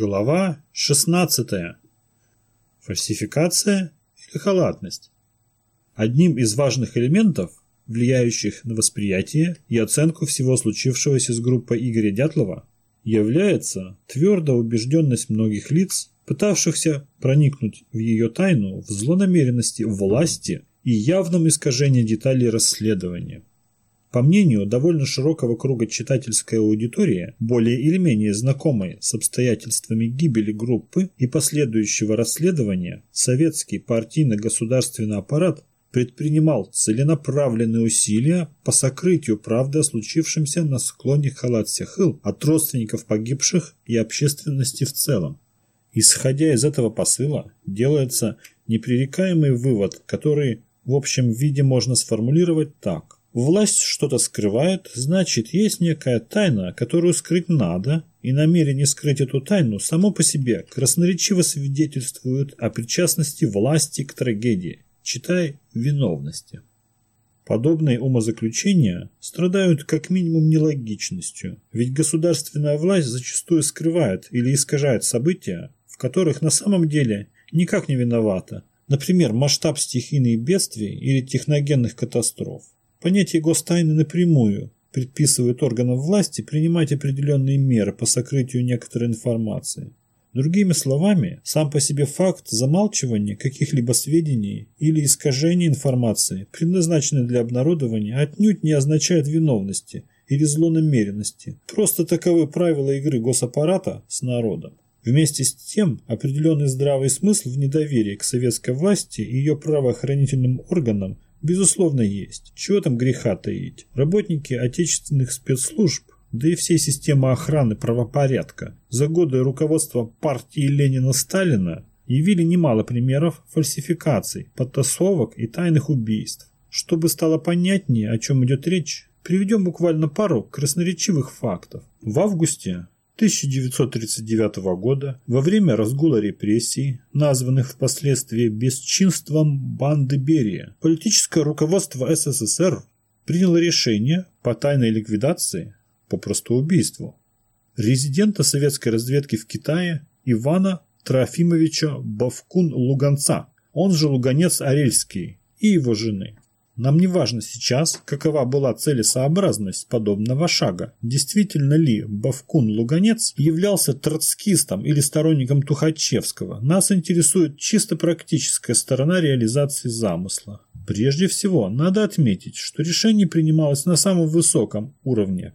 Глава 16. Фальсификация или халатность. Одним из важных элементов, влияющих на восприятие и оценку всего случившегося с группой Игоря Дятлова, является твердая убежденность многих лиц, пытавшихся проникнуть в ее тайну в злонамеренности власти и явном искажении деталей расследования. По мнению довольно широкого круга читательской аудитории, более или менее знакомой с обстоятельствами гибели группы и последующего расследования, советский партийно-государственный аппарат предпринимал целенаправленные усилия по сокрытию правды о случившемся на склоне Халат-Сехыл от родственников погибших и общественности в целом. Исходя из этого посыла, делается непререкаемый вывод, который в общем виде можно сформулировать так. Власть что-то скрывает, значит, есть некая тайна, которую скрыть надо, и намерение скрыть эту тайну само по себе красноречиво свидетельствует о причастности власти к трагедии, читай виновности. Подобные умозаключения страдают как минимум нелогичностью, ведь государственная власть зачастую скрывает или искажает события, в которых на самом деле никак не виновата, например, масштаб стихийных бедствий или техногенных катастроф. Понятие гостайны напрямую предписывает органам власти принимать определенные меры по сокрытию некоторой информации. Другими словами, сам по себе факт замалчивания каких-либо сведений или искажения информации, предназначенной для обнародования, отнюдь не означает виновности или злонамеренности. Просто таковы правила игры госаппарата с народом. Вместе с тем, определенный здравый смысл в недоверии к советской власти и ее правоохранительным органам Безусловно, есть. Чего там греха таить? Работники отечественных спецслужб, да и всей системы охраны правопорядка за годы руководства партии Ленина-Сталина явили немало примеров фальсификаций, подтасовок и тайных убийств. Чтобы стало понятнее, о чем идет речь, приведем буквально пару красноречивых фактов. В августе 1939 года во время разгула репрессий, названных впоследствии бесчинством банды Берия, политическое руководство СССР приняло решение по тайной ликвидации, попросту убийству, резидента советской разведки в Китае Ивана Трофимовича Бавкун-Луганца, он же Луганец Арельский, и его жены. Нам не важно сейчас, какова была целесообразность подобного шага. Действительно ли Бавкун-Луганец являлся троцкистом или сторонником Тухачевского? Нас интересует чисто практическая сторона реализации замысла. Прежде всего, надо отметить, что решение принималось на самом высоком уровне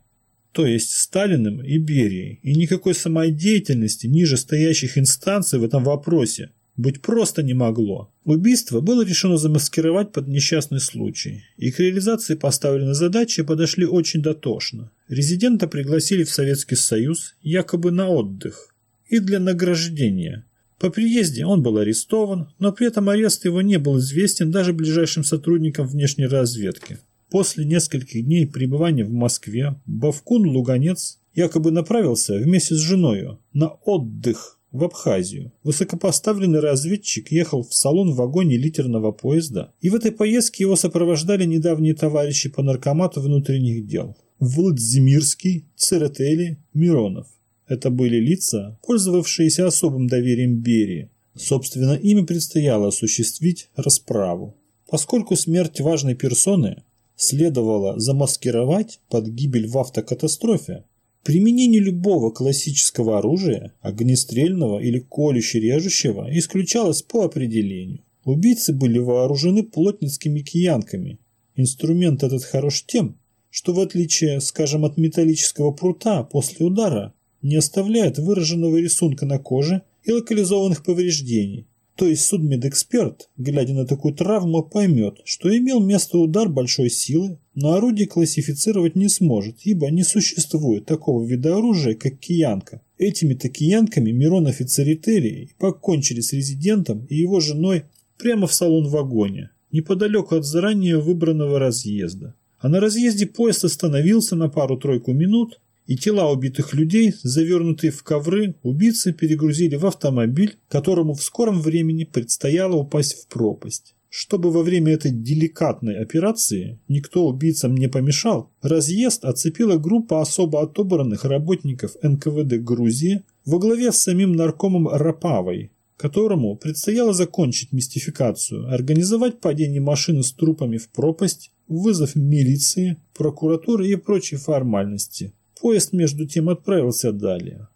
то есть Сталиным и Берией, и никакой самодеятельности ниже стоящих инстанций в этом вопросе быть просто не могло. Убийство было решено замаскировать под несчастный случай, и к реализации поставленной задачи подошли очень дотошно. Резидента пригласили в Советский Союз якобы на отдых и для награждения. По приезде он был арестован, но при этом арест его не был известен даже ближайшим сотрудникам внешней разведки. После нескольких дней пребывания в Москве Бавкун-Луганец якобы направился вместе с женой на отдых в Абхазию. Высокопоставленный разведчик ехал в салон в вагоне литерного поезда, и в этой поездке его сопровождали недавние товарищи по наркомату внутренних дел. Владимирский, Церетели, Миронов. Это были лица, пользовавшиеся особым доверием Берии. Собственно, ими предстояло осуществить расправу. Поскольку смерть важной персоны следовало замаскировать под гибель в автокатастрофе, Применение любого классического оружия, огнестрельного или колюще-режущего, исключалось по определению. Убийцы были вооружены плотницкими киянками. Инструмент этот хорош тем, что в отличие, скажем, от металлического прута после удара, не оставляет выраженного рисунка на коже и локализованных повреждений, то есть судмедэксперт, глядя на такую травму, поймет, что имел место удар большой силы, но орудие классифицировать не сможет, ибо не существует такого вида оружия, как киянка. Этими-то киянками Миронов и покончили с резидентом и его женой прямо в салон-вагоне, неподалеку от заранее выбранного разъезда. А на разъезде поезд остановился на пару-тройку минут, и тела убитых людей, завернутые в ковры, убийцы перегрузили в автомобиль, которому в скором времени предстояло упасть в пропасть. Чтобы во время этой деликатной операции никто убийцам не помешал, разъезд оцепила группа особо отобранных работников НКВД Грузии, во главе с самим наркомом Рапавой, которому предстояло закончить мистификацию, организовать падение машины с трупами в пропасть, вызов милиции, прокуратуры и прочие формальности. Поезд между тем отправился далее.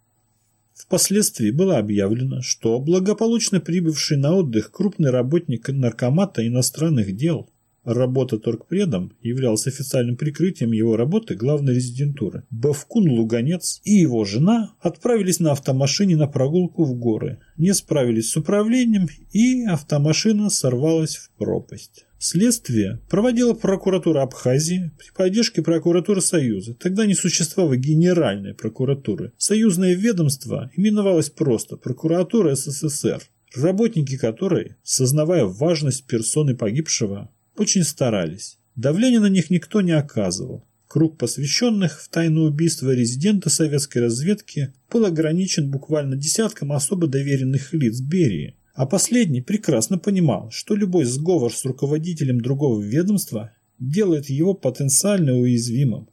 Впоследствии было объявлено, что благополучно прибывший на отдых крупный работник наркомата иностранных дел Работа торгпредом являлась официальным прикрытием его работы главной резидентуры. Бавкун Луганец и его жена отправились на автомашине на прогулку в горы, не справились с управлением и автомашина сорвалась в пропасть. Следствие проводила прокуратура Абхазии при поддержке прокуратуры Союза. Тогда не существовало Генеральной прокуратуры. Союзное ведомство именовалось просто Прокуратура СССР работники которой, сознавая важность персоны погибшего, очень старались. Давления на них никто не оказывал. Круг посвященных в тайну убийства резидента советской разведки был ограничен буквально десятком особо доверенных лиц Берии, а последний прекрасно понимал, что любой сговор с руководителем другого ведомства делает его потенциально уязвимым.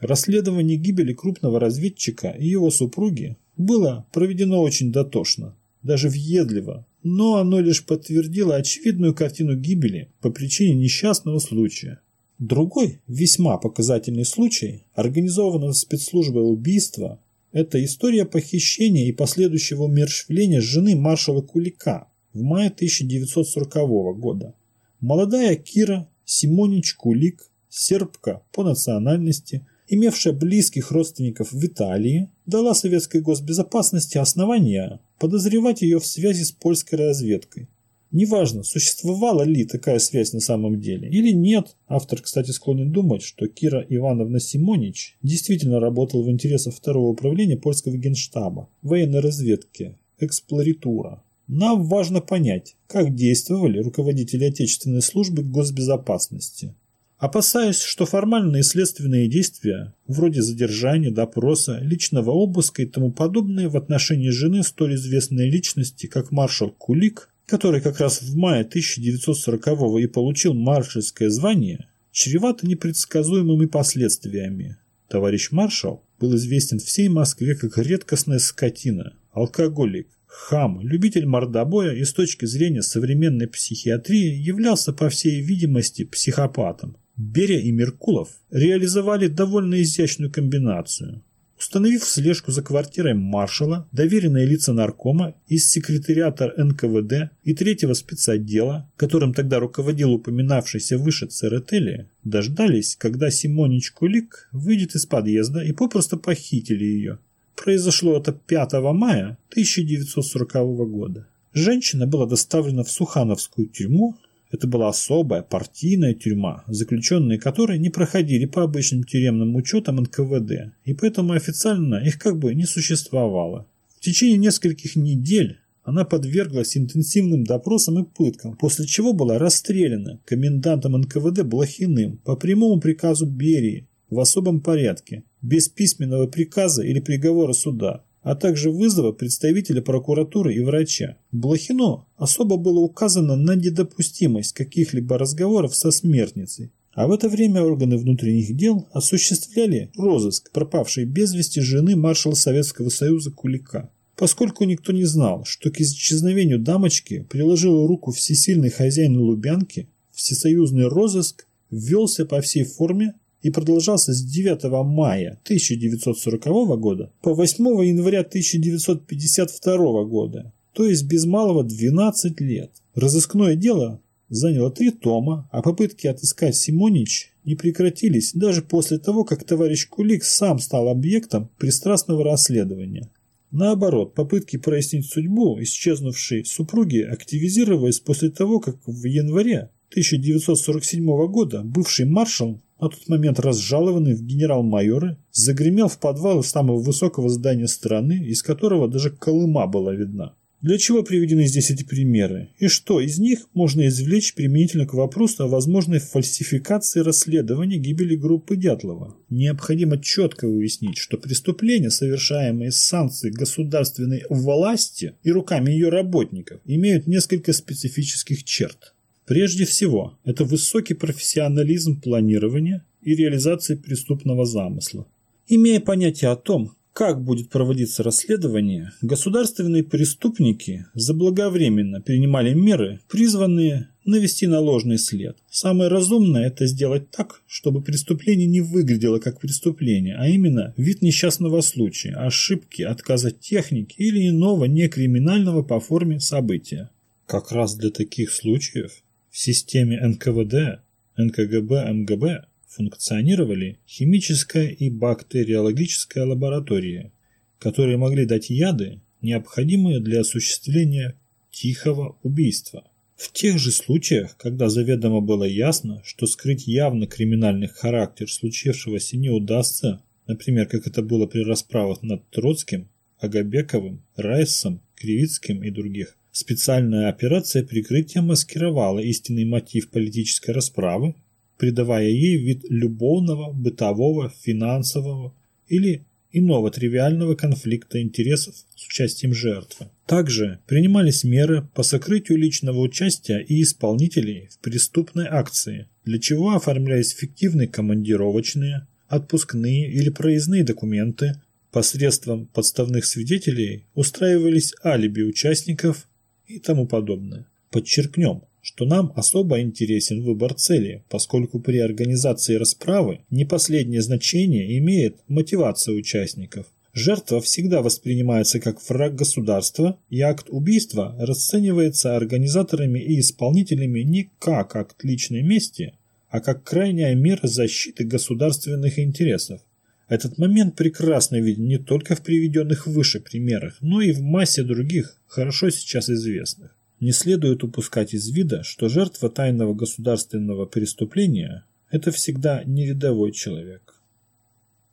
Расследование гибели крупного разведчика и его супруги было проведено очень дотошно, даже въедливо, но оно лишь подтвердило очевидную картину гибели по причине несчастного случая. Другой, весьма показательный случай, организованного спецслужбой убийства, это история похищения и последующего умерщвления жены маршала Кулика в мае 1940 года. Молодая Кира Симонич Кулик, сербка по национальности, имевшая близких родственников в Италии, дала советской госбезопасности основания подозревать ее в связи с польской разведкой. Неважно, существовала ли такая связь на самом деле или нет, автор, кстати, склонен думать, что Кира Ивановна Симонич действительно работала в интересах второго управления польского генштаба, военной разведки, эксплоритура. Нам важно понять, как действовали руководители отечественной службы госбезопасности. Опасаясь, что формальные следственные действия, вроде задержания, допроса, личного обыска и тому подобное в отношении жены столь известной личности, как маршал Кулик, который как раз в мае 1940-го и получил маршальское звание, чревато непредсказуемыми последствиями. Товарищ маршал был известен всей Москве как редкостная скотина, алкоголик, хам, любитель мордобоя и с точки зрения современной психиатрии являлся, по всей видимости, психопатом. Берия и Меркулов реализовали довольно изящную комбинацию. Установив слежку за квартирой маршала, доверенные лица наркома из секретариата НКВД и третьего спецотдела, которым тогда руководил упоминавшийся выше Церетели, дождались, когда Симонич Кулик выйдет из подъезда и попросту похитили ее. Произошло это 5 мая 1940 года. Женщина была доставлена в Сухановскую тюрьму, это была особая партийная тюрьма, заключенные которой не проходили по обычным тюремным учетам НКВД, и поэтому официально их как бы не существовало. В течение нескольких недель она подверглась интенсивным допросам и пыткам, после чего была расстреляна комендантом НКВД Блохиным по прямому приказу Берии в особом порядке, без письменного приказа или приговора суда а также вызова представителя прокуратуры и врача. Блохино особо было указано на недопустимость каких-либо разговоров со смертницей. А в это время органы внутренних дел осуществляли розыск пропавшей без вести жены маршала Советского Союза Кулика. Поскольку никто не знал, что к исчезновению дамочки приложил руку всесильный хозяин Лубянки, всесоюзный розыск ввелся по всей форме и продолжался с 9 мая 1940 года по 8 января 1952 года, то есть без малого 12 лет. Разыскное дело заняло три тома, а попытки отыскать Симонич не прекратились даже после того, как товарищ Кулик сам стал объектом пристрастного расследования. Наоборот, попытки прояснить судьбу исчезнувшей супруги активизировались после того, как в январе 1947 года бывший маршал на тот момент разжалованный в генерал-майоры, загремел в подвал самого высокого здания страны, из которого даже Колыма была видна. Для чего приведены здесь эти примеры? И что из них можно извлечь применительно к вопросу о возможной фальсификации расследования гибели группы Дятлова? Необходимо четко выяснить, что преступления, совершаемые с санкцией государственной власти и руками ее работников, имеют несколько специфических черт. Прежде всего, это высокий профессионализм планирования и реализации преступного замысла. Имея понятие о том, как будет проводиться расследование, государственные преступники заблаговременно принимали меры, призванные навести на ложный след. Самое разумное – это сделать так, чтобы преступление не выглядело как преступление, а именно вид несчастного случая, ошибки, отказа техники или иного некриминального по форме события. Как раз для таких случаев в системе НКВД, НКГБ, МГБ функционировали химическая и бактериологическая лаборатории, которые могли дать яды, необходимые для осуществления тихого убийства. В тех же случаях, когда заведомо было ясно, что скрыть явно криминальный характер случившегося не удастся, например, как это было при расправах над Троцким, Агабековым, Райсом, Кривицким и других, специальная операция прикрытия маскировала истинный мотив политической расправы придавая ей вид любовного, бытового, финансового или иного тривиального конфликта интересов с участием жертвы. Также принимались меры по сокрытию личного участия и исполнителей в преступной акции, для чего оформлялись фиктивные командировочные, отпускные или проездные документы, посредством подставных свидетелей устраивались алиби участников и тому подобное. Подчеркнем, что нам особо интересен выбор цели, поскольку при организации расправы не последнее значение имеет мотивация участников. Жертва всегда воспринимается как враг государства, и акт убийства расценивается организаторами и исполнителями не как акт личной мести, а как крайняя мера защиты государственных интересов. Этот момент прекрасно виден не только в приведенных выше примерах, но и в массе других, хорошо сейчас известных. Не следует упускать из вида, что жертва тайного государственного преступления – это всегда не рядовой человек.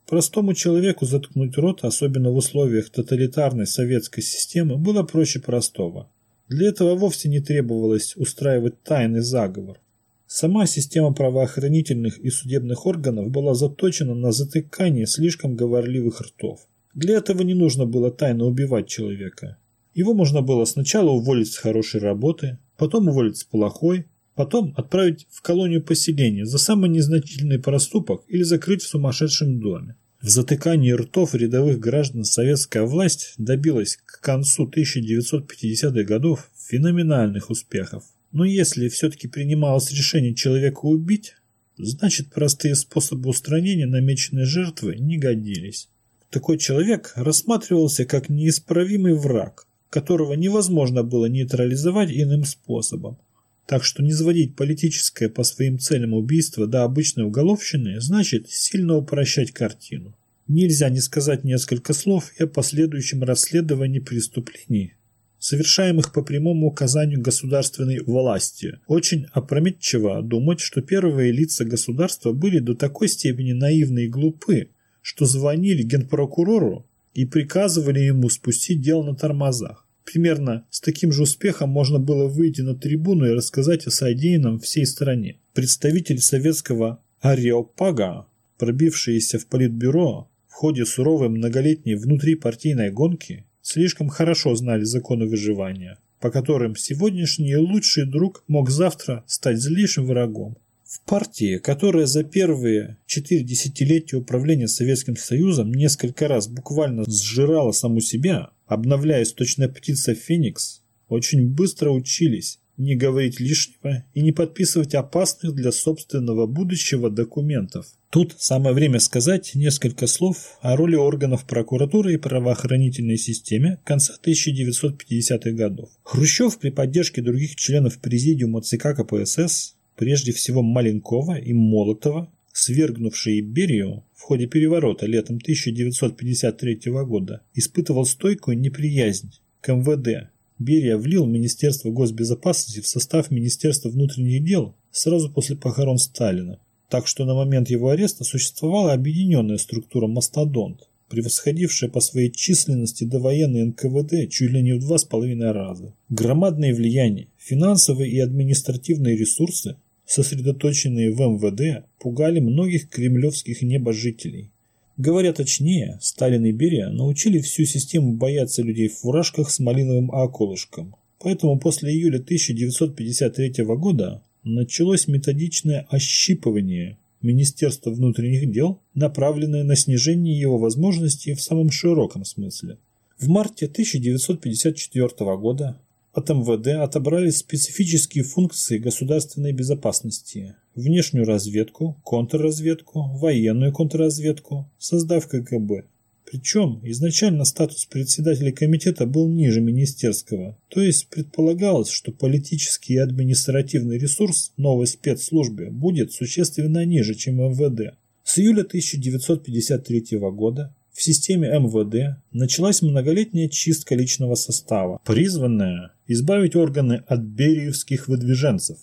Простому человеку заткнуть рот, особенно в условиях тоталитарной советской системы, было проще простого. Для этого вовсе не требовалось устраивать тайный заговор. Сама система правоохранительных и судебных органов была заточена на затыкание слишком говорливых ртов. Для этого не нужно было тайно убивать человека. Его можно было сначала уволить с хорошей работы, потом уволить с плохой, потом отправить в колонию поселения за самый незначительный проступок или закрыть в сумасшедшем доме. В затыкании ртов рядовых граждан советская власть добилась к концу 1950-х годов феноменальных успехов. Но если все-таки принималось решение человека убить, значит простые способы устранения намеченной жертвы не годились. Такой человек рассматривался как неисправимый враг, которого невозможно было нейтрализовать иным способом. Так что не сводить политическое по своим целям убийство до обычной уголовщины значит сильно упрощать картину. Нельзя не сказать несколько слов и о последующем расследовании преступлений, совершаемых по прямому указанию государственной власти. Очень опрометчиво думать, что первые лица государства были до такой степени наивны и глупы, что звонили генпрокурору и приказывали ему спустить дело на тормозах. Примерно с таким же успехом можно было выйти на трибуну и рассказать о содеянном всей стране. Представитель советского Ареопага, пробившиеся в политбюро в ходе суровой многолетней внутрипартийной гонки, слишком хорошо знали законы выживания, по которым сегодняшний лучший друг мог завтра стать злейшим врагом. В партии, которая за первые четыре десятилетия управления Советским Союзом несколько раз буквально сжирала саму себя, обновляясь точно птица Феникс, очень быстро учились не говорить лишнего и не подписывать опасных для собственного будущего документов. Тут самое время сказать несколько слов о роли органов прокуратуры и правоохранительной системе конца 1950-х годов. Хрущев при поддержке других членов президиума ЦК КПСС прежде всего Маленкова и Молотова, свергнувшие Берию в ходе переворота летом 1953 года, испытывал стойкую неприязнь к МВД. Берия влил Министерство госбезопасности в состав Министерства внутренних дел сразу после похорон Сталина, так что на момент его ареста существовала объединенная структура «Мастодонт», превосходившая по своей численности до военной НКВД чуть ли не в два с половиной раза. Громадное влияние, финансовые и административные ресурсы сосредоточенные в МВД, пугали многих кремлевских небожителей. Говоря точнее, Сталин и Берия научили всю систему бояться людей в фуражках с малиновым околышком. Поэтому после июля 1953 года началось методичное ощипывание Министерство внутренних дел, направленное на снижение его возможностей в самом широком смысле. В марте 1954 года от МВД отобрали специфические функции государственной безопасности – внешнюю разведку, контрразведку, военную контрразведку, создав КГБ. Причем изначально статус председателя комитета был ниже министерского, то есть предполагалось, что политический и административный ресурс новой спецслужбы будет существенно ниже, чем МВД. С июля 1953 года в системе МВД началась многолетняя чистка личного состава, призванная избавить органы от бериевских выдвиженцев.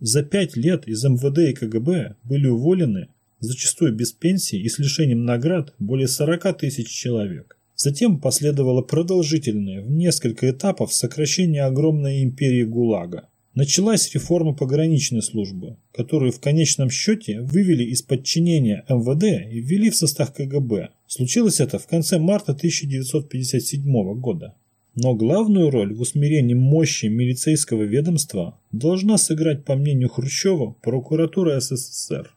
За пять лет из МВД и КГБ были уволены, зачастую без пенсии и с лишением наград, более 40 тысяч человек. Затем последовало продолжительное, в несколько этапов, сокращение огромной империи ГУЛАГа. Началась реформа пограничной службы, которую в конечном счете вывели из подчинения МВД и ввели в состав КГБ. Случилось это в конце марта 1957 года. Но главную роль в усмирении мощи милицейского ведомства должна сыграть, по мнению Хрущева, прокуратура СССР.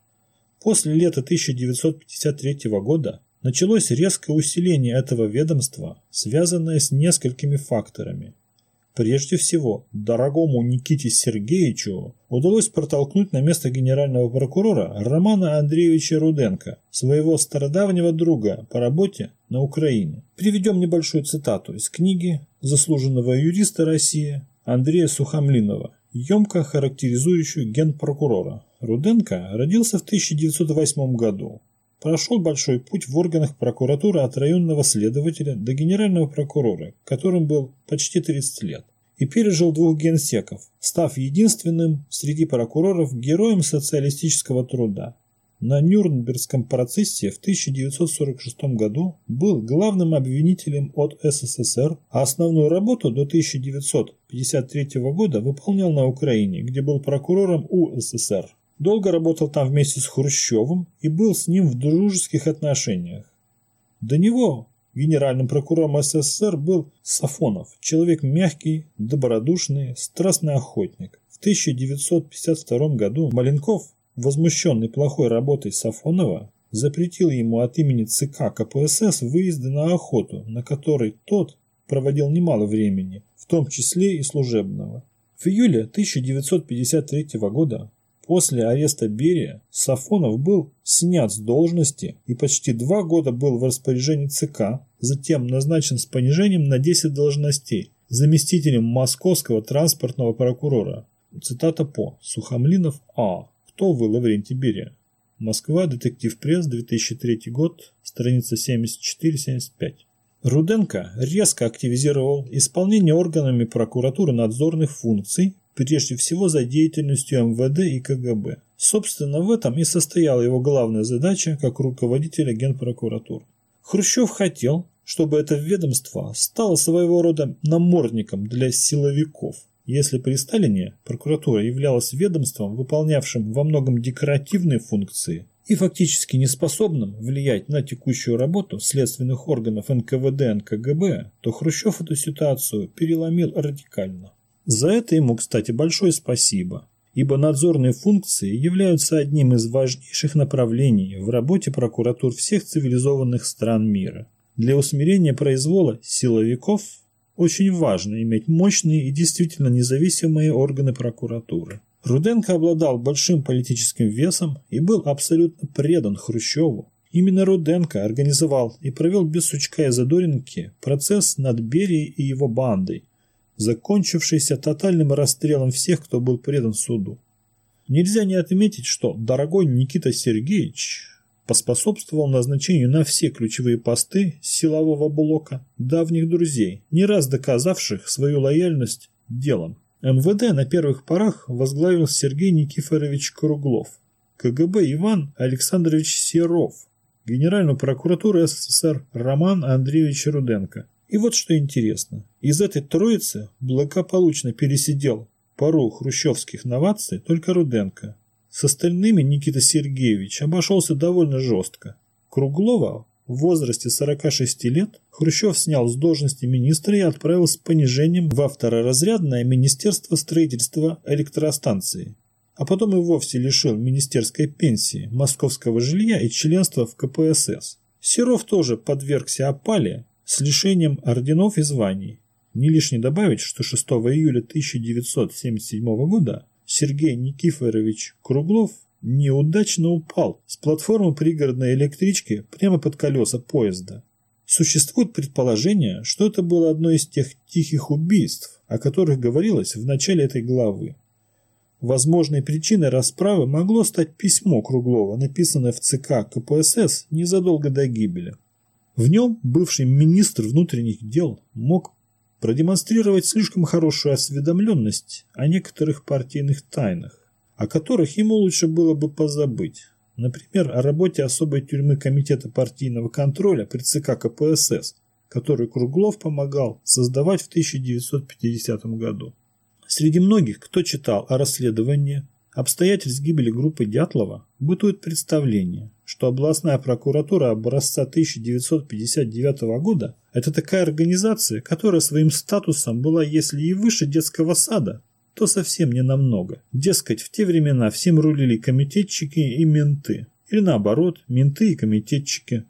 После лета 1953 года началось резкое усиление этого ведомства, связанное с несколькими факторами. Прежде всего, дорогому Никите Сергеевичу удалось протолкнуть на место генерального прокурора Романа Андреевича Руденко, своего стародавнего друга по работе на Украине. Приведем небольшую цитату из книги заслуженного юриста России Андрея Сухомлинова, емко характеризующую генпрокурора. Руденко родился в 1908 году. Прошел большой путь в органах прокуратуры от районного следователя до генерального прокурора, которым был почти 30 лет, и пережил двух генсеков, став единственным среди прокуроров героем социалистического труда. На Нюрнбергском процессе в 1946 году был главным обвинителем от СССР, а основную работу до 1953 года выполнял на Украине, где был прокурором УССР. Долго работал там вместе с Хрущевым и был с ним в дружеских отношениях. До него генеральным прокурором СССР был Сафонов, человек мягкий, добродушный, страстный охотник. В 1952 году Маленков, возмущенный плохой работой Сафонова, запретил ему от имени ЦК КПСС выезды на охоту, на которой тот проводил немало времени, в том числе и служебного. В июле 1953 года После ареста Берия Сафонов был снят с должности и почти два года был в распоряжении ЦК, затем назначен с понижением на 10 должностей заместителем московского транспортного прокурора. Цитата по Сухомлинов А. Кто вы, Лаврентий Берия? Москва, детектив пресс, 2003 год, страница 74-75. Руденко резко активизировал исполнение органами прокуратуры надзорных функций прежде всего за деятельностью МВД и КГБ. Собственно, в этом и состояла его главная задача как руководителя Генпрокуратуры. Хрущев хотел, чтобы это ведомство стало своего рода намордником для силовиков. Если при Сталине прокуратура являлась ведомством, выполнявшим во многом декоративные функции и фактически неспособным влиять на текущую работу следственных органов НКВД НКГБ, то Хрущев эту ситуацию переломил радикально. За это ему, кстати, большое спасибо, ибо надзорные функции являются одним из важнейших направлений в работе прокуратур всех цивилизованных стран мира. Для усмирения произвола силовиков очень важно иметь мощные и действительно независимые органы прокуратуры. Руденко обладал большим политическим весом и был абсолютно предан Хрущеву. Именно Руденко организовал и провел без сучка и задоринки процесс над Берией и его бандой, закончившийся тотальным расстрелом всех, кто был предан суду. Нельзя не отметить, что дорогой Никита Сергеевич поспособствовал назначению на все ключевые посты силового блока давних друзей, не раз доказавших свою лояльность делом. МВД на первых порах возглавил Сергей Никифорович Круглов, КГБ Иван Александрович Серов, Генеральную прокуратуру СССР Роман Андреевич Руденко, и вот что интересно. Из этой троицы благополучно пересидел пару хрущевских новаций только Руденко. С остальными Никита Сергеевич обошелся довольно жестко. Круглова в возрасте 46 лет Хрущев снял с должности министра и отправил с понижением во второразрядное Министерство строительства электростанции. а потом и вовсе лишил министерской пенсии, московского жилья и членства в КПСС. Серов тоже подвергся опале с лишением орденов и званий. Не лишне добавить, что 6 июля 1977 года Сергей Никифорович Круглов неудачно упал с платформы пригородной электрички прямо под колеса поезда. Существует предположение, что это было одно из тех тихих убийств, о которых говорилось в начале этой главы. Возможной причиной расправы могло стать письмо Круглова, написанное в ЦК КПСС незадолго до гибели. В нем бывший министр внутренних дел мог продемонстрировать слишком хорошую осведомленность о некоторых партийных тайнах, о которых ему лучше было бы позабыть. Например, о работе особой тюрьмы Комитета партийного контроля при ЦК КПСС, которую Круглов помогал создавать в 1950 году. Среди многих, кто читал о расследовании обстоятельств гибели группы Дятлова, бытует представление, что областная прокуратура образца 1959 года – это такая организация, которая своим статусом была, если и выше детского сада, то совсем не намного. Дескать, в те времена всем рулили комитетчики и менты. Или наоборот, менты и комитетчики.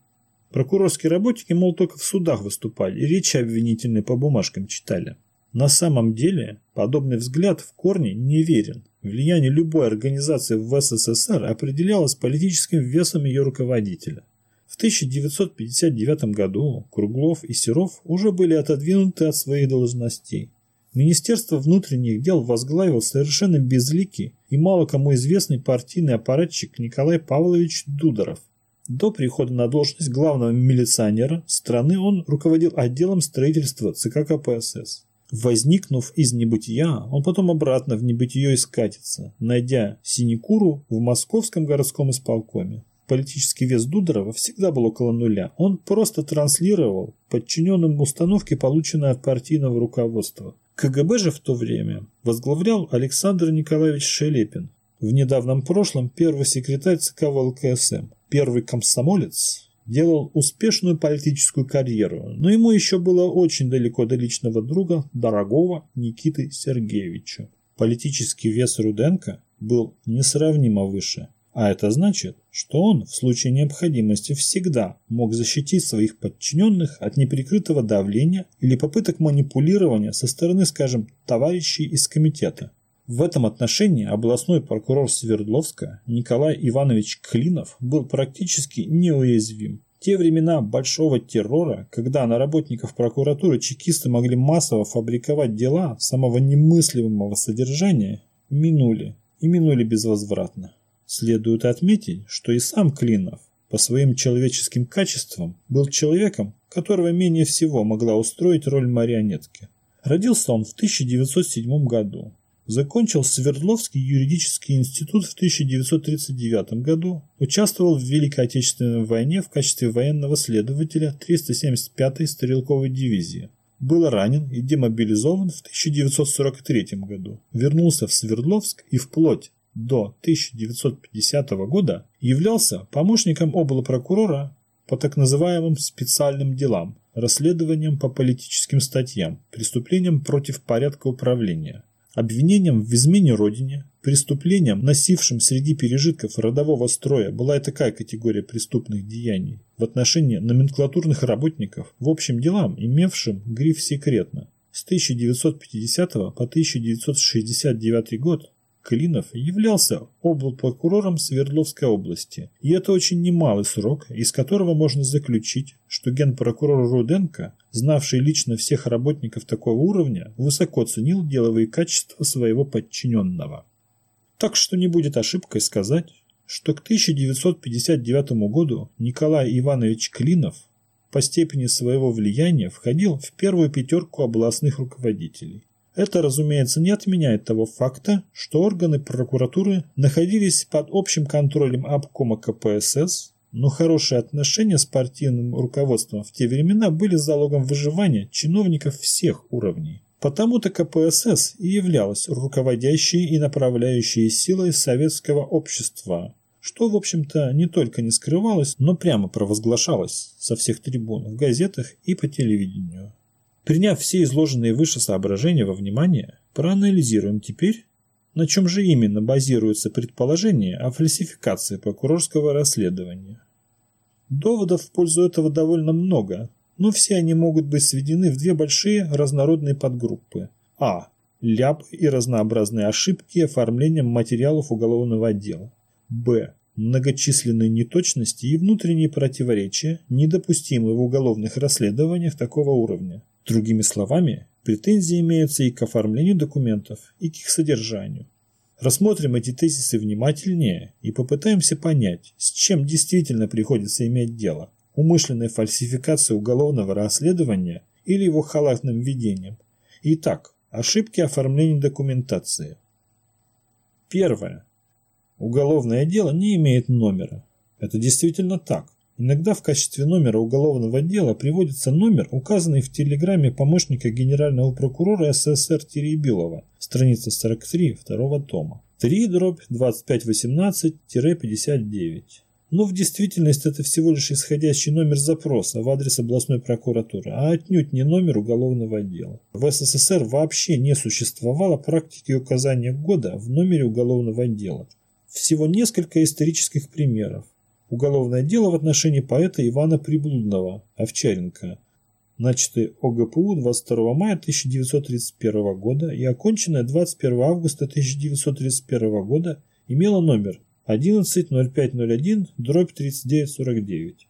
Прокурорские работники, мол, только в судах выступали и речи обвинительные по бумажкам читали. На самом деле, подобный взгляд в корне неверен. Влияние любой организации в СССР определялось политическим весом ее руководителя. В 1959 году Круглов и Серов уже были отодвинуты от своих должностей. Министерство внутренних дел возглавил совершенно безликий и мало кому известный партийный аппаратчик Николай Павлович Дударов. До прихода на должность главного милиционера страны он руководил отделом строительства ЦК КПСС. Возникнув из небытия, он потом обратно в небытие и скатится, найдя синекуру в московском городском исполкоме. Политический вес Дударова всегда был около нуля. Он просто транслировал подчиненным установки, полученные от партийного руководства. КГБ же в то время возглавлял Александр Николаевич Шелепин, в недавнем прошлом первый секретарь ЦК ВЛКСМ, первый комсомолец, делал успешную политическую карьеру, но ему еще было очень далеко до личного друга, дорогого Никиты Сергеевича. Политический вес Руденко был несравнимо выше, а это значит, что он в случае необходимости всегда мог защитить своих подчиненных от неприкрытого давления или попыток манипулирования со стороны, скажем, товарищей из комитета. В этом отношении областной прокурор Свердловска Николай Иванович Клинов был практически неуязвим. Те времена большого террора, когда на работников прокуратуры чекисты могли массово фабриковать дела самого немыслимого содержания, минули и минули безвозвратно. Следует отметить, что и сам Клинов по своим человеческим качествам был человеком, которого менее всего могла устроить роль марионетки. Родился он в 1907 году Закончил Свердловский юридический институт в 1939 году, участвовал в Великой Отечественной войне в качестве военного следователя 375-й стрелковой дивизии. Был ранен и демобилизован в 1943 году. Вернулся в Свердловск и вплоть до 1950 года являлся помощником облпрокурора по так называемым специальным делам, расследованиям по политическим статьям, преступлениям против порядка управления Обвинением в измене родине, преступлением, носившим среди пережитков родового строя, была и такая категория преступных деяний в отношении номенклатурных работников, в общем делам, имевшим гриф «секретно». С 1950 по 1969 год Клинов являлся облпрокурором Свердловской области, и это очень немалый срок, из которого можно заключить, что генпрокурор Руденко, знавший лично всех работников такого уровня, высоко ценил деловые качества своего подчиненного. Так что не будет ошибкой сказать, что к 1959 году Николай Иванович Клинов по степени своего влияния входил в первую пятерку областных руководителей. Это, разумеется, не отменяет того факта, что органы прокуратуры находились под общим контролем обкома КПСС, но хорошие отношения с партийным руководством в те времена были залогом выживания чиновников всех уровней. Потому-то КПСС и являлась руководящей и направляющей силой советского общества, что, в общем-то, не только не скрывалось, но прямо провозглашалось со всех трибун в газетах и по телевидению. Приняв все изложенные выше соображения во внимание, проанализируем теперь На чем же именно базируется предположение о фальсификации прокурорского расследования? Доводов в пользу этого довольно много, но все они могут быть сведены в две большие разнородные подгруппы. А. Ляпы и разнообразные ошибки оформлением материалов уголовного дела. Б. Многочисленные неточности и внутренние противоречия, недопустимые в уголовных расследованиях такого уровня. Другими словами, претензии имеются и к оформлению документов, и к их содержанию. Рассмотрим эти тезисы внимательнее и попытаемся понять, с чем действительно приходится иметь дело – умышленной фальсификацией уголовного расследования или его халатным ведением. Итак, ошибки оформления документации. Первое. Уголовное дело не имеет номера. Это действительно так. Иногда в качестве номера уголовного дела приводится номер, указанный в телеграмме помощника генерального прокурора СССР Теребилова, страница 43 второго тома. 3 дробь 2518-59. Но в действительности это всего лишь исходящий номер запроса в адрес областной прокуратуры, а отнюдь не номер уголовного дела. В СССР вообще не существовало практики указания года в номере уголовного дела. Всего несколько исторических примеров уголовное дело в отношении поэта Ивана Приблудного, Овчаренко, начатое ОГПУ 22 мая 1931 года и оконченное 21 августа 1931 года, имело номер 110501 дробь 3949.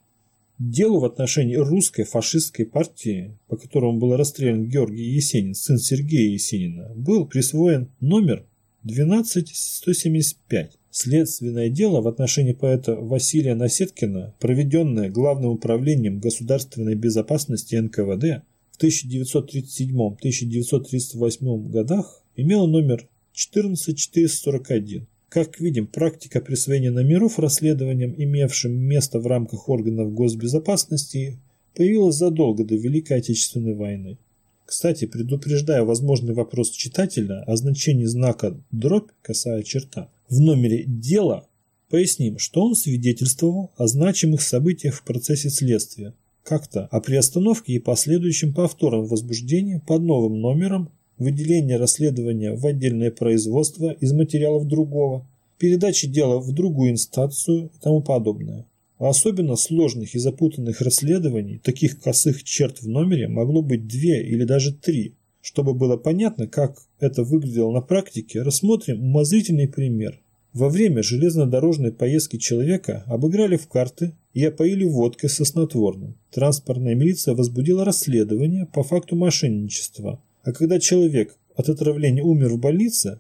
Делу в отношении русской фашистской партии, по которому был расстрелян Георгий Есенин, сын Сергея Есенина, был присвоен номер 12175. Следственное дело в отношении поэта Василия Насеткина, проведенное Главным управлением государственной безопасности НКВД в 1937-1938 годах, имело номер 14441. Как видим, практика присвоения номеров расследованиям, имевшим место в рамках органов госбезопасности, появилась задолго до Великой Отечественной войны. Кстати, предупреждая возможный вопрос читателя о значении знака «дробь» косая черта в номере «Дело», поясним, что он свидетельствовал о значимых событиях в процессе следствия, как-то о приостановке и последующем повторном возбуждении под новым номером, выделение расследования в отдельное производство из материалов другого, передаче дела в другую инстанцию и тому подобное. А особенно сложных и запутанных расследований, таких косых черт в номере могло быть две или даже три. Чтобы было понятно, как это выглядело на практике, рассмотрим умозрительный пример. Во время железнодорожной поездки человека обыграли в карты и опоили водкой со снотворным. Транспортная милиция возбудила расследование по факту мошенничества. А когда человек от отравления умер в больнице,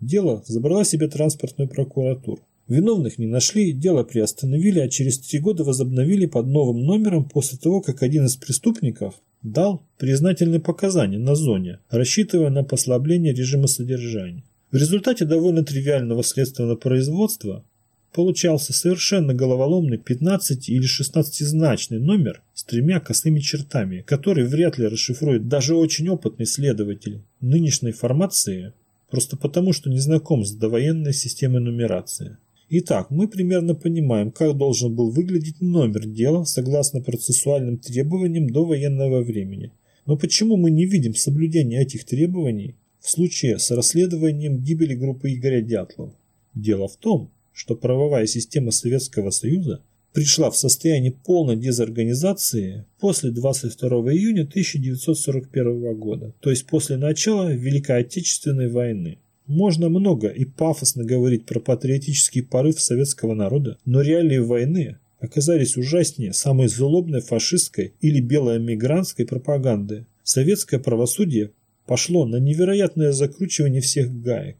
дело забрала себе транспортную прокуратуру. Виновных не нашли, дело приостановили, а через три года возобновили под новым номером после того, как один из преступников дал признательные показания на зоне, рассчитывая на послабление режима содержания. В результате довольно тривиального следственного производства получался совершенно головоломный 15 или 16-значный номер с тремя косыми чертами, который вряд ли расшифрует даже очень опытный следователь нынешней формации, просто потому что не знаком с довоенной системой нумерации. Итак, мы примерно понимаем, как должен был выглядеть номер дела согласно процессуальным требованиям до военного времени. Но почему мы не видим соблюдения этих требований в случае с расследованием гибели группы Игоря Дятлова? Дело в том, что правовая система Советского Союза пришла в состояние полной дезорганизации после 22 июня 1941 года, то есть после начала Великой Отечественной войны. Можно много и пафосно говорить про патриотический порыв советского народа, но реалии войны оказались ужаснее самой злобной фашистской или белоэмигрантской пропаганды. Советское правосудие пошло на невероятное закручивание всех гаек.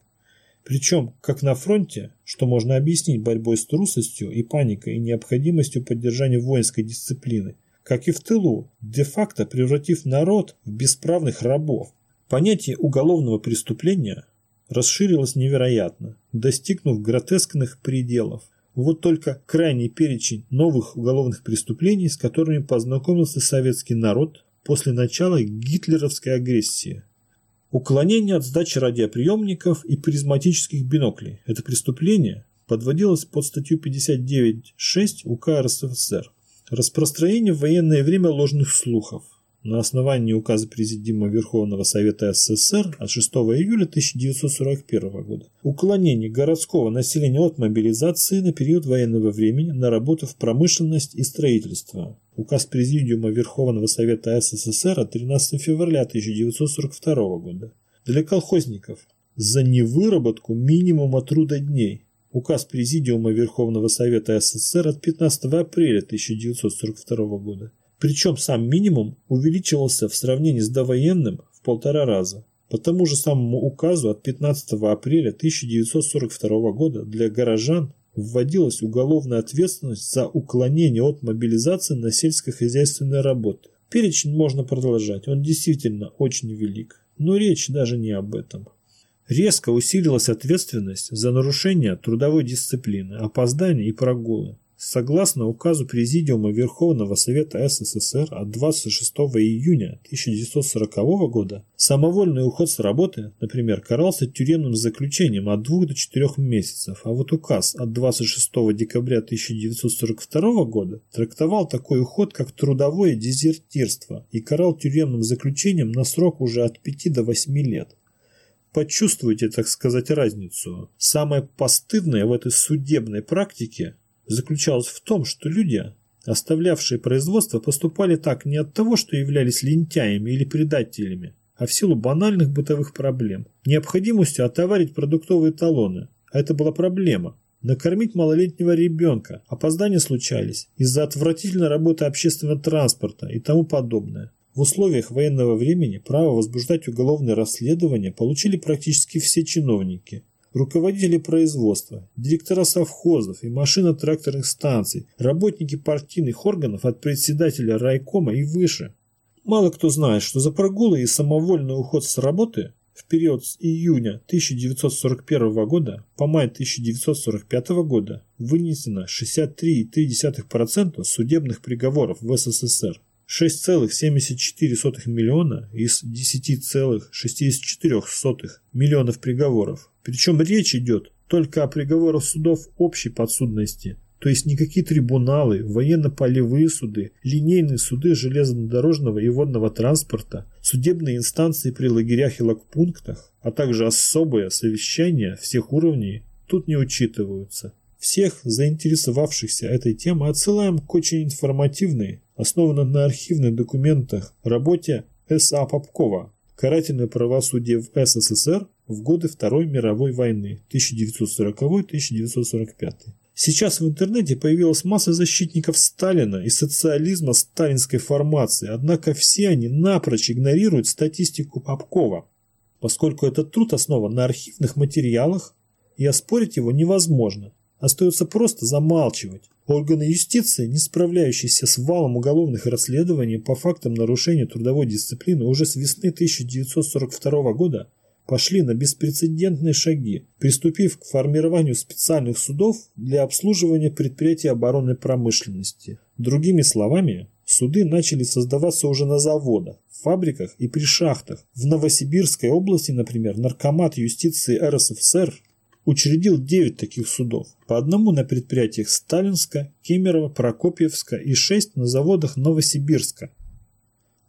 Причем как на фронте, что можно объяснить борьбой с трусостью и паникой и необходимостью поддержания воинской дисциплины, как и в тылу, де-факто превратив народ в бесправных рабов. Понятие уголовного преступления расширилась невероятно, достигнув гротескных пределов. Вот только крайний перечень новых уголовных преступлений, с которыми познакомился советский народ после начала гитлеровской агрессии. Уклонение от сдачи радиоприемников и призматических биноклей. Это преступление подводилось под статью 59.6 УК РСФСР. Распространение в военное время ложных слухов. На основании указа Президиума Верховного Совета СССР от 6 июля 1941 года уклонение городского населения от мобилизации на период военного времени на работу в промышленность и строительство. Указ Президиума Верховного Совета СССР от 13 февраля 1942 года. Для колхозников за невыработку минимума трудодней. Указ Президиума Верховного Совета СССР от 15 апреля 1942 года причем сам минимум увеличивался в сравнении с довоенным в полтора раза. По тому же самому указу от 15 апреля 1942 года для горожан вводилась уголовная ответственность за уклонение от мобилизации на сельскохозяйственные работы. Перечень можно продолжать, он действительно очень велик, но речь даже не об этом. Резко усилилась ответственность за нарушение трудовой дисциплины, опоздания и прогулы. Согласно указу Президиума Верховного Совета СССР от 26 июня 1940 года, самовольный уход с работы, например, карался тюремным заключением от 2 до 4 месяцев, а вот указ от 26 декабря 1942 года трактовал такой уход как трудовое дезертирство и карал тюремным заключением на срок уже от 5 до 8 лет. Почувствуйте, так сказать, разницу. Самое постыдное в этой судебной практике заключалась в том, что люди, оставлявшие производство, поступали так не от того, что являлись лентяями или предателями, а в силу банальных бытовых проблем, необходимостью отоварить продуктовые талоны. А это была проблема. Накормить малолетнего ребенка, опоздания случались из-за отвратительной работы общественного транспорта и тому подобное. В условиях военного времени право возбуждать уголовное расследование получили практически все чиновники, руководители производства, директора совхозов и машино-тракторных станций, работники партийных органов от председателя райкома и выше. Мало кто знает, что за прогулы и самовольный уход с работы в период с июня 1941 года по май 1945 года вынесено 63,3% судебных приговоров в СССР. 6,74 миллиона из 10,64 миллионов приговоров. Причем речь идет только о приговорах судов общей подсудности, то есть никакие трибуналы, военно-полевые суды, линейные суды железнодорожного и водного транспорта, судебные инстанции при лагерях и лагпунктах, а также особые совещания всех уровней тут не учитываются. Всех заинтересовавшихся этой темой отсылаем к очень информативной, основанной на архивных документах, работе С.А. Попкова «Карательное правосудие в СССР в годы Второй мировой войны 1940-1945». Сейчас в интернете появилась масса защитников Сталина и социализма сталинской формации, однако все они напрочь игнорируют статистику Попкова, поскольку этот труд основан на архивных материалах, и оспорить его невозможно. Остается просто замалчивать. Органы юстиции, не справляющиеся с валом уголовных расследований по фактам нарушения трудовой дисциплины уже с весны 1942 года, пошли на беспрецедентные шаги, приступив к формированию специальных судов для обслуживания предприятий оборонной промышленности. Другими словами, суды начали создаваться уже на заводах, фабриках и при шахтах. В Новосибирской области, например, наркомат юстиции РСФСР учредил 9 таких судов, по одному на предприятиях Сталинска, Кемерово, Прокопьевска и 6 на заводах Новосибирска.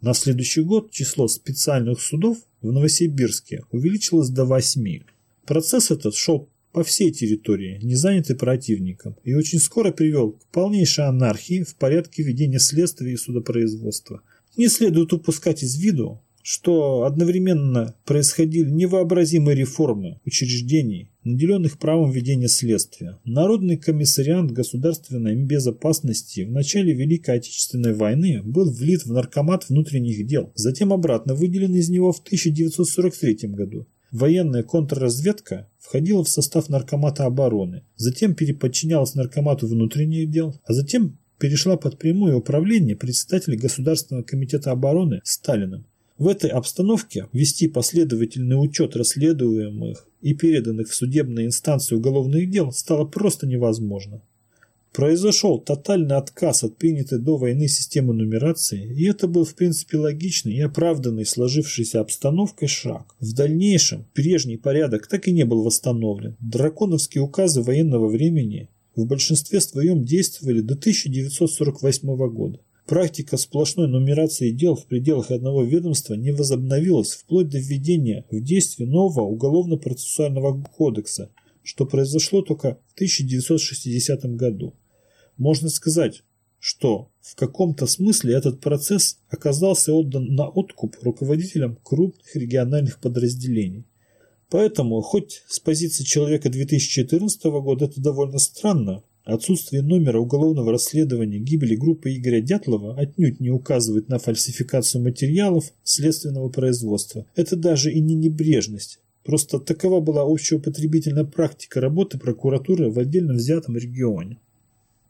На следующий год число специальных судов в Новосибирске увеличилось до 8. Процесс этот шел по всей территории, не занятой противником, и очень скоро привел к полнейшей анархии в порядке ведения следствия и судопроизводства. Не следует упускать из виду, что одновременно происходили невообразимые реформы учреждений, наделенных правом ведения следствия. Народный комиссариант государственной безопасности в начале Великой Отечественной войны был влит в наркомат внутренних дел, затем обратно выделен из него в 1943 году. Военная контрразведка входила в состав наркомата обороны, затем переподчинялась наркомату внутренних дел, а затем перешла под прямое управление председателя Государственного комитета обороны Сталиным. В этой обстановке вести последовательный учет расследуемых и переданных в судебные инстанции уголовных дел стало просто невозможно. Произошел тотальный отказ от принятой до войны системы нумерации, и это был в принципе логичный и оправданный сложившейся обстановкой шаг. В дальнейшем прежний порядок так и не был восстановлен. Драконовские указы военного времени в большинстве своем действовали до 1948 года. Практика сплошной нумерации дел в пределах одного ведомства не возобновилась вплоть до введения в действие нового уголовно-процессуального кодекса, что произошло только в 1960 году. Можно сказать, что в каком-то смысле этот процесс оказался отдан на откуп руководителям крупных региональных подразделений. Поэтому, хоть с позиции человека 2014 года это довольно странно, отсутствие номера уголовного расследования гибели группы Игоря Дятлова отнюдь не указывает на фальсификацию материалов следственного производства. Это даже и не небрежность. Просто такова была общеупотребительная практика работы прокуратуры в отдельно взятом регионе.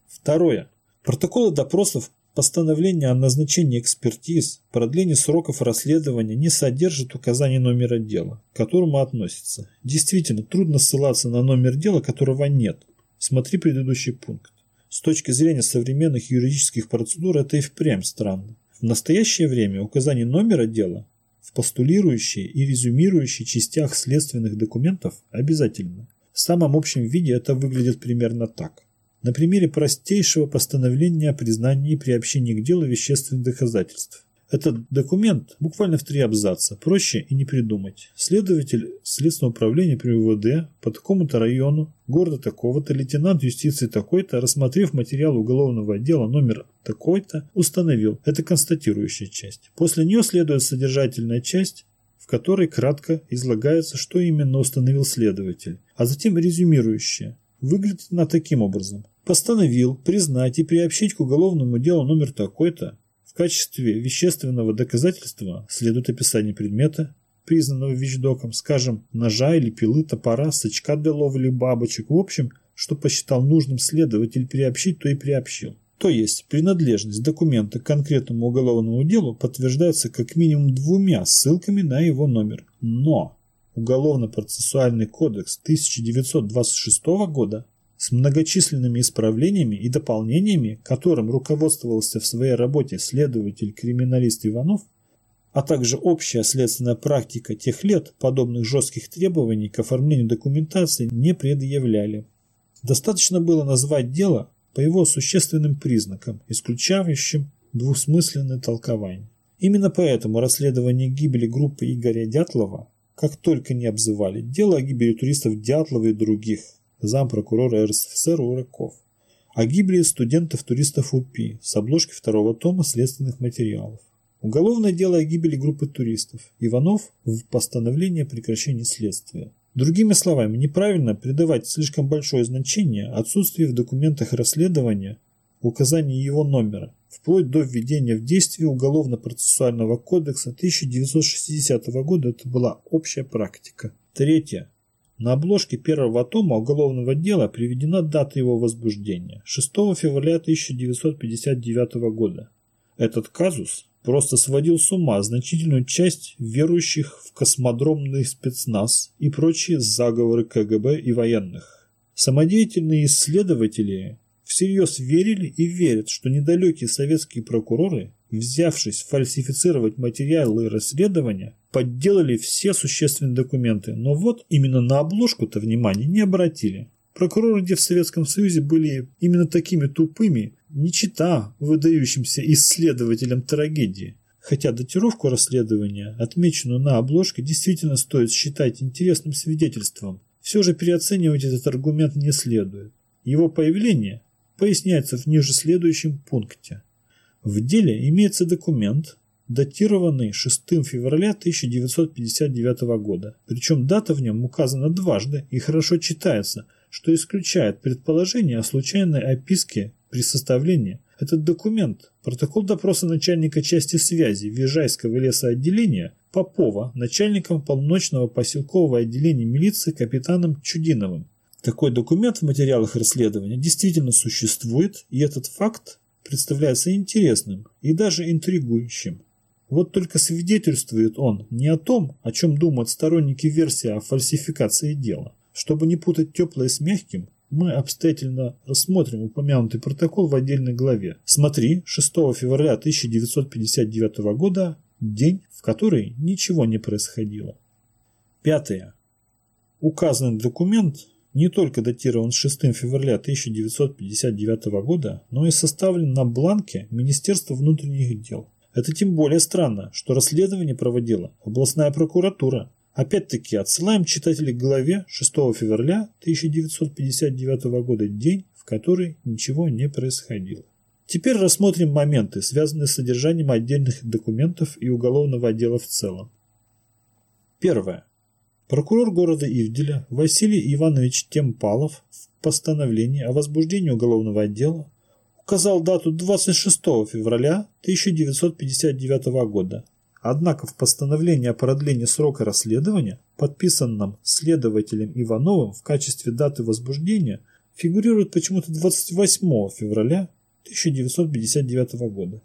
Второе. Протоколы допросов, постановления о назначении экспертиз, продлении сроков расследования не содержат указаний номера дела, к которому относится. Действительно, трудно ссылаться на номер дела, которого нет. Смотри предыдущий пункт. С точки зрения современных юридических процедур это и впрямь странно. В настоящее время указание номера дела в постулирующие и резюмирующие частях следственных документов обязательно. В самом общем виде это выглядит примерно так на примере простейшего постановления о признании и приобщении к делу вещественных доказательств. Этот документ буквально в три абзаца, проще и не придумать. Следователь Следственного управления при УВД по такому-то району, города такого-то, лейтенант юстиции такой-то, рассмотрев материал уголовного отдела номер такой-то, установил. Это констатирующая часть. После нее следует содержательная часть, в которой кратко излагается, что именно установил следователь, а затем резюмирующая. Выглядит она таким образом постановил признать и приобщить к уголовному делу номер такой-то. В качестве вещественного доказательства следует описание предмета, признанного вещдоком, скажем, ножа или пилы, топора, сачка для ловли бабочек. В общем, что посчитал нужным следователь приобщить, то и приобщил. То есть, принадлежность документа к конкретному уголовному делу подтверждается как минимум двумя ссылками на его номер. Но Уголовно-процессуальный кодекс 1926 года с многочисленными исправлениями и дополнениями, которым руководствовался в своей работе следователь-криминалист Иванов, а также общая следственная практика тех лет подобных жестких требований к оформлению документации не предъявляли. Достаточно было назвать дело по его существенным признакам, исключающим двусмысленное толкование. Именно поэтому расследование гибели группы Игоря Дятлова, как только не обзывали, дело о гибели туристов Дятлова и других – зампрокурора РСФСР Ураков. О гибели студентов-туристов УПИ с обложки второго тома следственных материалов. Уголовное дело о гибели группы туристов. Иванов в постановлении о прекращении следствия. Другими словами, неправильно придавать слишком большое значение отсутствию в документах расследования указания его номера, вплоть до введения в действие Уголовно-процессуального кодекса 1960 года это была общая практика. Третье. На обложке первого тома уголовного дела приведена дата его возбуждения – 6 февраля 1959 года. Этот казус просто сводил с ума значительную часть верующих в космодромный спецназ и прочие заговоры КГБ и военных. Самодеятельные исследователи всерьез верили и верят, что недалекие советские прокуроры, взявшись фальсифицировать материалы расследования, подделали все существенные документы, но вот именно на обложку-то внимания не обратили. Прокуроры где в Советском Союзе были именно такими тупыми, не чита выдающимся исследователям трагедии. Хотя датировку расследования, отмеченную на обложке, действительно стоит считать интересным свидетельством, все же переоценивать этот аргумент не следует. Его появление поясняется в ниже следующем пункте. В деле имеется документ, датированный 6 февраля 1959 года. Причем дата в нем указана дважды и хорошо читается, что исключает предположение о случайной описке при составлении. Этот документ – протокол допроса начальника части связи Вижайского лесоотделения Попова начальником полночного поселкового отделения милиции капитаном Чудиновым. Такой документ в материалах расследования действительно существует, и этот факт представляется интересным и даже интригующим. Вот только свидетельствует он не о том, о чем думают сторонники версии о фальсификации дела. Чтобы не путать теплое с мягким, мы обстоятельно рассмотрим упомянутый протокол в отдельной главе. Смотри, 6 февраля 1959 года, день, в который ничего не происходило. Пятое. Указанный документ не только датирован 6 февраля 1959 года, но и составлен на бланке Министерства внутренних дел. Это тем более странно, что расследование проводила областная прокуратура. Опять-таки отсылаем читателей к главе 6 февраля 1959 года, день, в который ничего не происходило. Теперь рассмотрим моменты, связанные с содержанием отдельных документов и уголовного отдела в целом. Первое. Прокурор города Ивделя Василий Иванович Темпалов в постановлении о возбуждении уголовного отдела указал дату 26 февраля 1959 года. Однако в постановлении о продлении срока расследования, подписанном следователем Ивановым в качестве даты возбуждения, фигурирует почему-то 28 февраля 1959 года.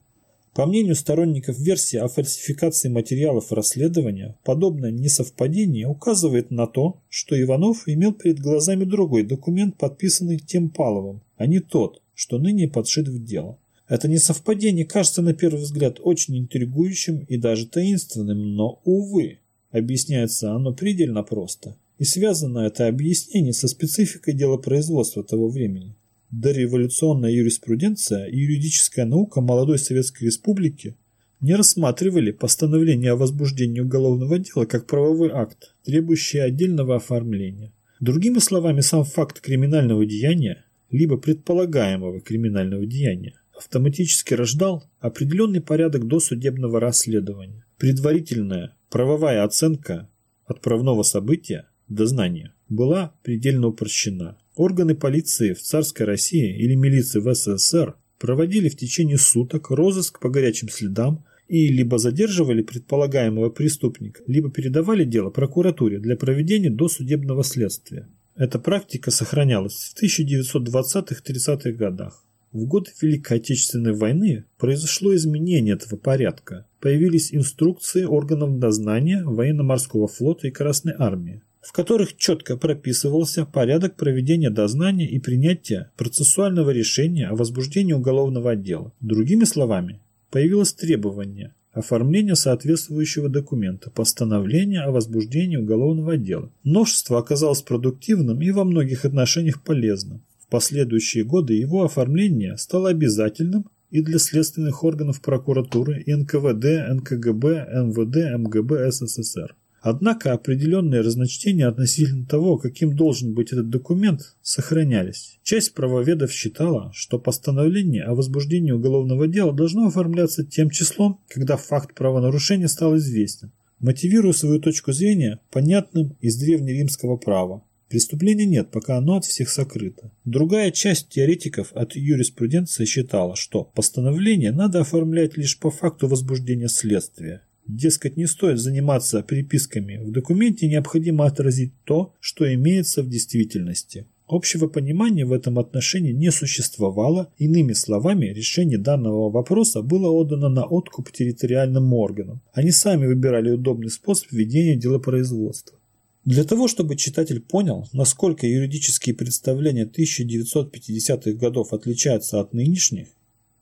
По мнению сторонников версии о фальсификации материалов расследования, подобное несовпадение указывает на то, что Иванов имел перед глазами другой документ, подписанный Темпаловым, а не тот, что ныне подшит в дело. Это несовпадение кажется на первый взгляд очень интригующим и даже таинственным, но, увы, объясняется оно предельно просто. И связано это объяснение со спецификой делопроизводства того времени. Дореволюционная юриспруденция и юридическая наука молодой Советской Республики не рассматривали постановление о возбуждении уголовного дела как правовой акт, требующий отдельного оформления. Другими словами, сам факт криминального деяния, либо предполагаемого криминального деяния, автоматически рождал определенный порядок досудебного расследования. Предварительная правовая оценка отправного события, дознания, была предельно упрощена. Органы полиции в царской России или милиции в СССР проводили в течение суток розыск по горячим следам и либо задерживали предполагаемого преступника, либо передавали дело прокуратуре для проведения досудебного следствия. Эта практика сохранялась в 1920-30-х годах. В годы Великой Отечественной войны произошло изменение этого порядка. Появились инструкции органов дознания военно-морского флота и Красной армии в которых четко прописывался порядок проведения дознания и принятия процессуального решения о возбуждении уголовного отдела. Другими словами, появилось требование оформления соответствующего документа, постановления о возбуждении уголовного дела. Множество оказалось продуктивным и во многих отношениях полезным. В последующие годы его оформление стало обязательным и для следственных органов прокуратуры НКВД, НКГБ, МВД, МГБ СССР. Однако определенные разночтения относительно того, каким должен быть этот документ, сохранялись. Часть правоведов считала, что постановление о возбуждении уголовного дела должно оформляться тем числом, когда факт правонарушения стал известен, мотивируя свою точку зрения понятным из древнеримского права. Преступления нет, пока оно от всех сокрыто. Другая часть теоретиков от юриспруденции считала, что постановление надо оформлять лишь по факту возбуждения следствия. Дескать, не стоит заниматься приписками. В документе необходимо отразить то, что имеется в действительности. Общего понимания в этом отношении не существовало, иными словами, решение данного вопроса было отдано на откуп территориальным органам. Они сами выбирали удобный способ ведения делопроизводства. Для того, чтобы читатель понял, насколько юридические представления 1950-х годов отличаются от нынешних,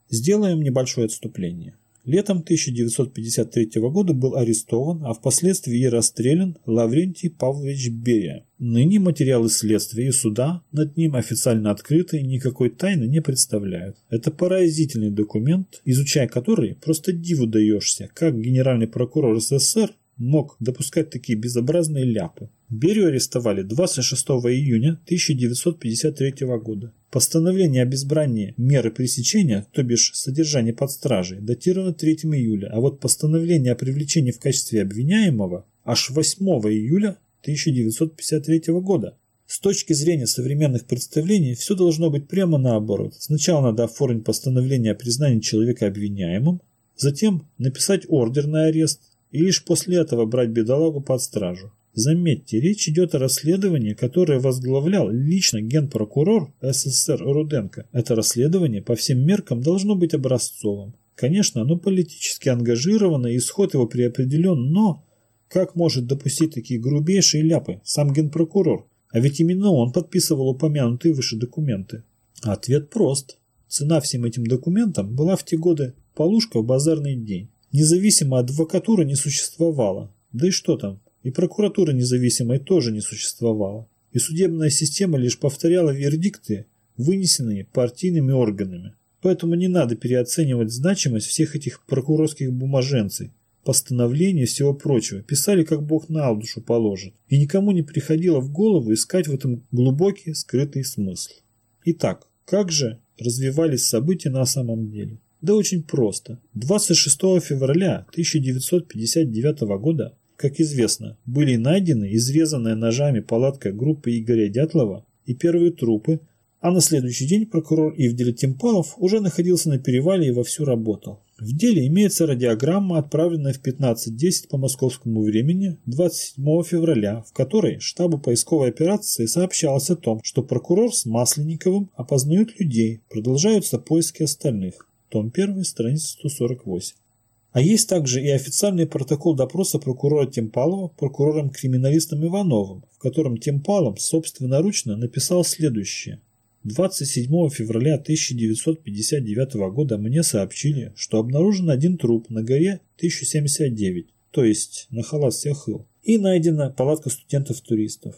сделаем небольшое отступление. Летом 1953 года был арестован, а впоследствии и расстрелян Лаврентий Павлович Берия. Ныне материалы следствия и суда над ним официально открыты и никакой тайны не представляют. Это поразительный документ, изучая который просто диву даешься, как генеральный прокурор СССР мог допускать такие безобразные ляпы. Берию арестовали 26 июня 1953 года. Постановление об избрании меры пресечения, то бишь содержание под стражей, датировано 3 июля, а вот постановление о привлечении в качестве обвиняемого аж 8 июля 1953 года. С точки зрения современных представлений все должно быть прямо наоборот. Сначала надо оформить постановление о признании человека обвиняемым, затем написать ордер на арест, и лишь после этого брать бедолагу под стражу. Заметьте, речь идет о расследовании, которое возглавлял лично генпрокурор СССР Руденко. Это расследование по всем меркам должно быть образцовым. Конечно, оно политически ангажировано, исход его преопределен, но как может допустить такие грубейшие ляпы сам генпрокурор? А ведь именно он подписывал упомянутые выше документы. Ответ прост. Цена всем этим документам была в те годы полушка в базарный день. Независимая адвокатура не существовала. Да и что там, и прокуратура независимой тоже не существовала. и судебная система лишь повторяла вердикты, вынесенные партийными органами. Поэтому не надо переоценивать значимость всех этих прокурорских бумаженций, постановлений и всего прочего. Писали, как Бог на душу положит. И никому не приходило в голову искать в этом глубокий скрытый смысл. Итак, как же развивались события на самом деле? Да очень просто. 26 февраля 1959 года, как известно, были найдены изрезанная ножами палатка группы Игоря Дятлова и первые трупы, а на следующий день прокурор Ивдель Тимпалов уже находился на перевале и вовсю работал. В деле имеется радиограмма, отправленная в 15.10 по московскому времени 27 февраля, в которой штабу поисковой операции сообщалось о том, что прокурор с Масленниковым опознают людей, продолжаются поиски остальных. Том 1, страница 148. А есть также и официальный протокол допроса прокурора Темпалова прокурором-криминалистом Ивановым, в котором Темпалов собственноручно написал следующее. 27 февраля 1959 года мне сообщили, что обнаружен один труп на горе 1079, то есть на Халас-Сяхыл, и найдена палатка студентов-туристов.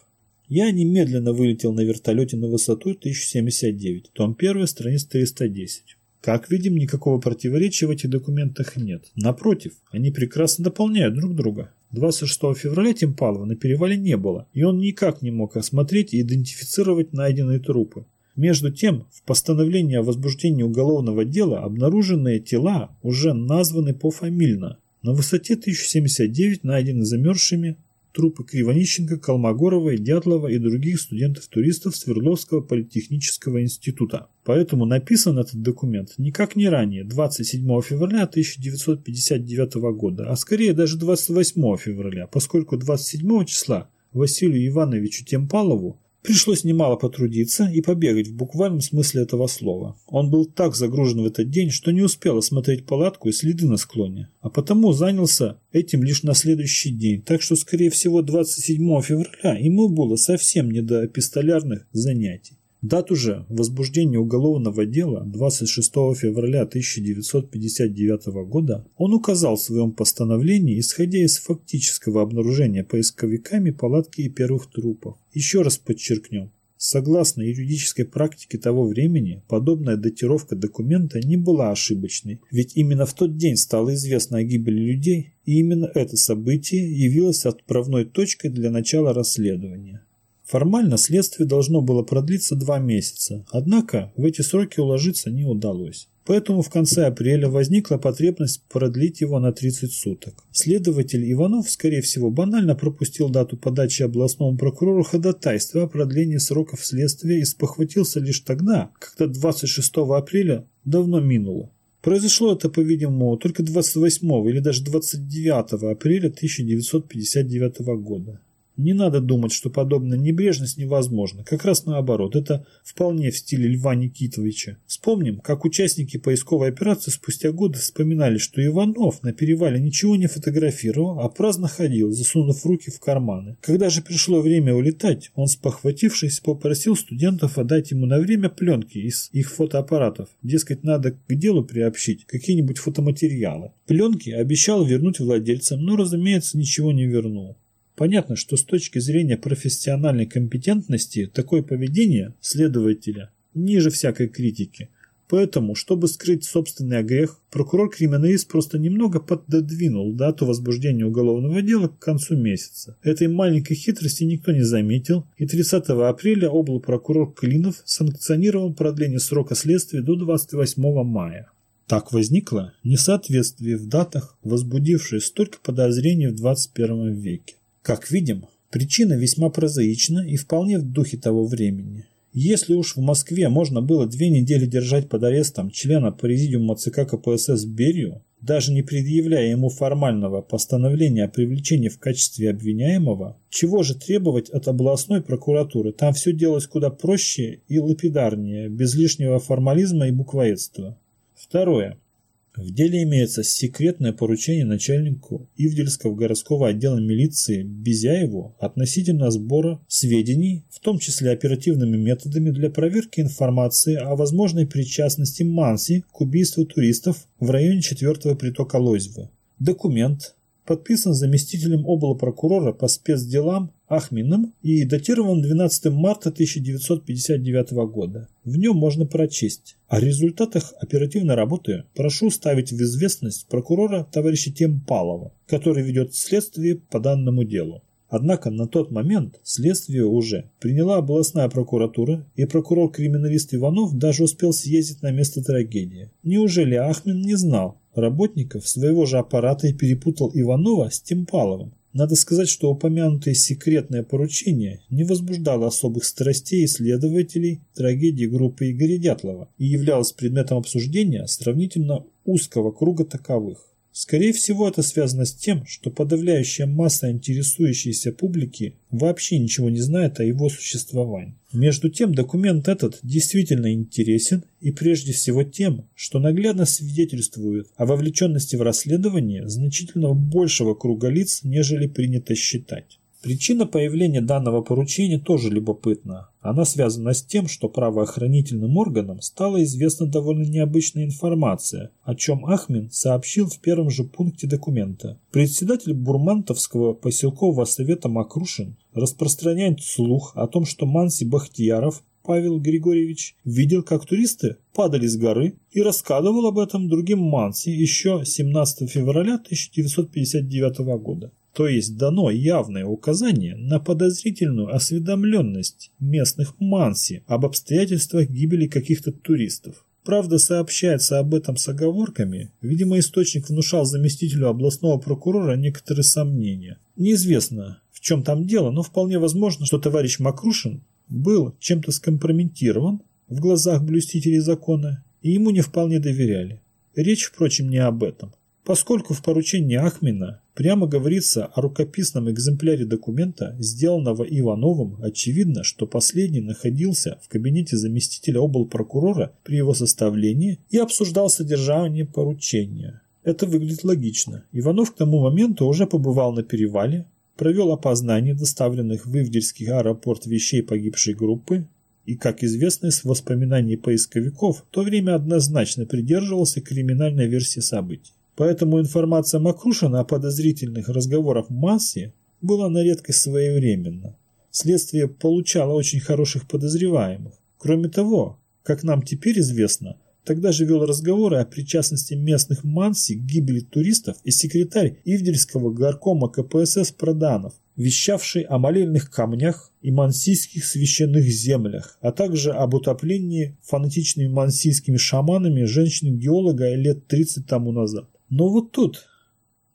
Я немедленно вылетел на вертолете на высоту 1079, том 1, страница 310. Как видим, никакого противоречия в этих документах нет. Напротив, они прекрасно дополняют друг друга. 26 февраля Тимпалова на перевале не было, и он никак не мог осмотреть и идентифицировать найденные трупы. Между тем, в постановлении о возбуждении уголовного дела обнаруженные тела уже названы пофамильно. На высоте 1079 найдены замерзшими трупы Кривонищенко, Колмогорова, Дятлова и других студентов-туристов Свердловского политехнического института. Поэтому написан этот документ никак не ранее, 27 февраля 1959 года, а скорее даже 28 февраля, поскольку 27 числа Василию Ивановичу Темпалову Пришлось немало потрудиться и побегать в буквальном смысле этого слова. Он был так загружен в этот день, что не успел осмотреть палатку и следы на склоне, а потому занялся этим лишь на следующий день, так что, скорее всего, 27 февраля ему было совсем не до эпистолярных занятий. Дату же возбуждения уголовного дела 26 февраля 1959 года он указал в своем постановлении, исходя из фактического обнаружения поисковиками палатки и первых трупов. Еще раз подчеркнем, Согласно юридической практике того времени, подобная датировка документа не была ошибочной, ведь именно в тот день стало известно о гибели людей, и именно это событие явилось отправной точкой для начала расследования. Формально следствие должно было продлиться два месяца, однако в эти сроки уложиться не удалось. Поэтому в конце апреля возникла потребность продлить его на 30 суток. Следователь Иванов, скорее всего, банально пропустил дату подачи областному прокурору ходатайства о продлении сроков следствия и спохватился лишь тогда, когда 26 апреля давно минуло. Произошло это, по-видимому, только 28 или даже 29 апреля 1959 года. Не надо думать, что подобная небрежность невозможна. Как раз наоборот, это вполне в стиле Льва Никитовича. Вспомним, как участники поисковой операции спустя годы вспоминали, что Иванов на перевале ничего не фотографировал, а праздно ходил, засунув руки в карманы. Когда же пришло время улетать, он, спохватившись, попросил студентов отдать ему на время пленки из их фотоаппаратов. Дескать, надо к делу приобщить какие-нибудь фотоматериалы. Пленки обещал вернуть владельцам, но, разумеется, ничего не вернул. Понятно, что с точки зрения профессиональной компетентности такое поведение следователя ниже всякой критики. Поэтому, чтобы скрыть собственный грех, прокурор-криминалист просто немного пододвинул дату возбуждения уголовного дела к концу месяца. Этой маленькой хитрости никто не заметил, и 30 апреля облпрокурор Клинов санкционировал продление срока следствия до 28 мая. Так возникло несоответствие в датах, возбудившее столько подозрений в 21 веке. Как видим, причина весьма прозаична и вполне в духе того времени. Если уж в Москве можно было две недели держать под арестом члена президиума ЦК КПСС Берию, даже не предъявляя ему формального постановления о привлечении в качестве обвиняемого, чего же требовать от областной прокуратуры? Там все делалось куда проще и лапидарнее, без лишнего формализма и буквоедства. Второе. В деле имеется секретное поручение начальнику Ивдельского городского отдела милиции Безяеву относительно сбора сведений, в том числе оперативными методами для проверки информации о возможной причастности Манси к убийству туристов в районе 4 притока Лозьвы. Документ подписан заместителем облпрокурора по спецделам Ахминым и датирован 12 марта 1959 года. В нем можно прочесть. О результатах оперативной работы прошу ставить в известность прокурора товарища Темпалова, который ведет следствие по данному делу. Однако на тот момент следствие уже приняла областная прокуратура, и прокурор-криминалист Иванов даже успел съездить на место трагедии. Неужели Ахмин не знал работников своего же аппарата и перепутал Иванова с Темпаловым? Надо сказать, что упомянутое секретное поручение не возбуждало особых страстей исследователей трагедии группы Игоря Дятлова и являлось предметом обсуждения сравнительно узкого круга таковых. Скорее всего, это связано с тем, что подавляющая масса интересующейся публики вообще ничего не знает о его существовании. Между тем, документ этот действительно интересен и прежде всего тем, что наглядно свидетельствует о вовлеченности в расследование значительно большего круга лиц, нежели принято считать. Причина появления данного поручения тоже любопытна. Она связана с тем, что правоохранительным органам стала известна довольно необычная информация, о чем Ахмин сообщил в первом же пункте документа. Председатель Бурмантовского поселкового совета Макрушин распространяет слух о том, что Манси Бахтияров Павел Григорьевич видел, как туристы падали с горы и рассказывал об этом другим Манси еще 17 февраля 1959 года то есть дано явное указание на подозрительную осведомленность местных манси об обстоятельствах гибели каких-то туристов. Правда, сообщается об этом с оговорками. Видимо, источник внушал заместителю областного прокурора некоторые сомнения. Неизвестно, в чем там дело, но вполне возможно, что товарищ Макрушин был чем-то скомпрометирован в глазах блюстителей закона, и ему не вполне доверяли. Речь, впрочем, не об этом. Поскольку в поручении Ахмина прямо говорится о рукописном экземпляре документа, сделанного Ивановым, очевидно, что последний находился в кабинете заместителя облпрокурора при его составлении и обсуждал содержание поручения. Это выглядит логично. Иванов к тому моменту уже побывал на перевале, провел опознание доставленных в Ивдельский аэропорт вещей погибшей группы, и, как известно из воспоминаний поисковиков, в то время однозначно придерживался криминальной версии событий. Поэтому информация Макрушина о подозрительных разговорах массе была на редкость своевременна. Следствие получало очень хороших подозреваемых. Кроме того, как нам теперь известно, тогда же вел разговоры о причастности местных Манси к гибели туристов и секретарь Ивдельского горкома КПСС Проданов, вещавший о молельных камнях и мансийских священных землях, а также об утоплении фанатичными мансийскими шаманами женщины-геолога лет 30 тому назад. Но вот тут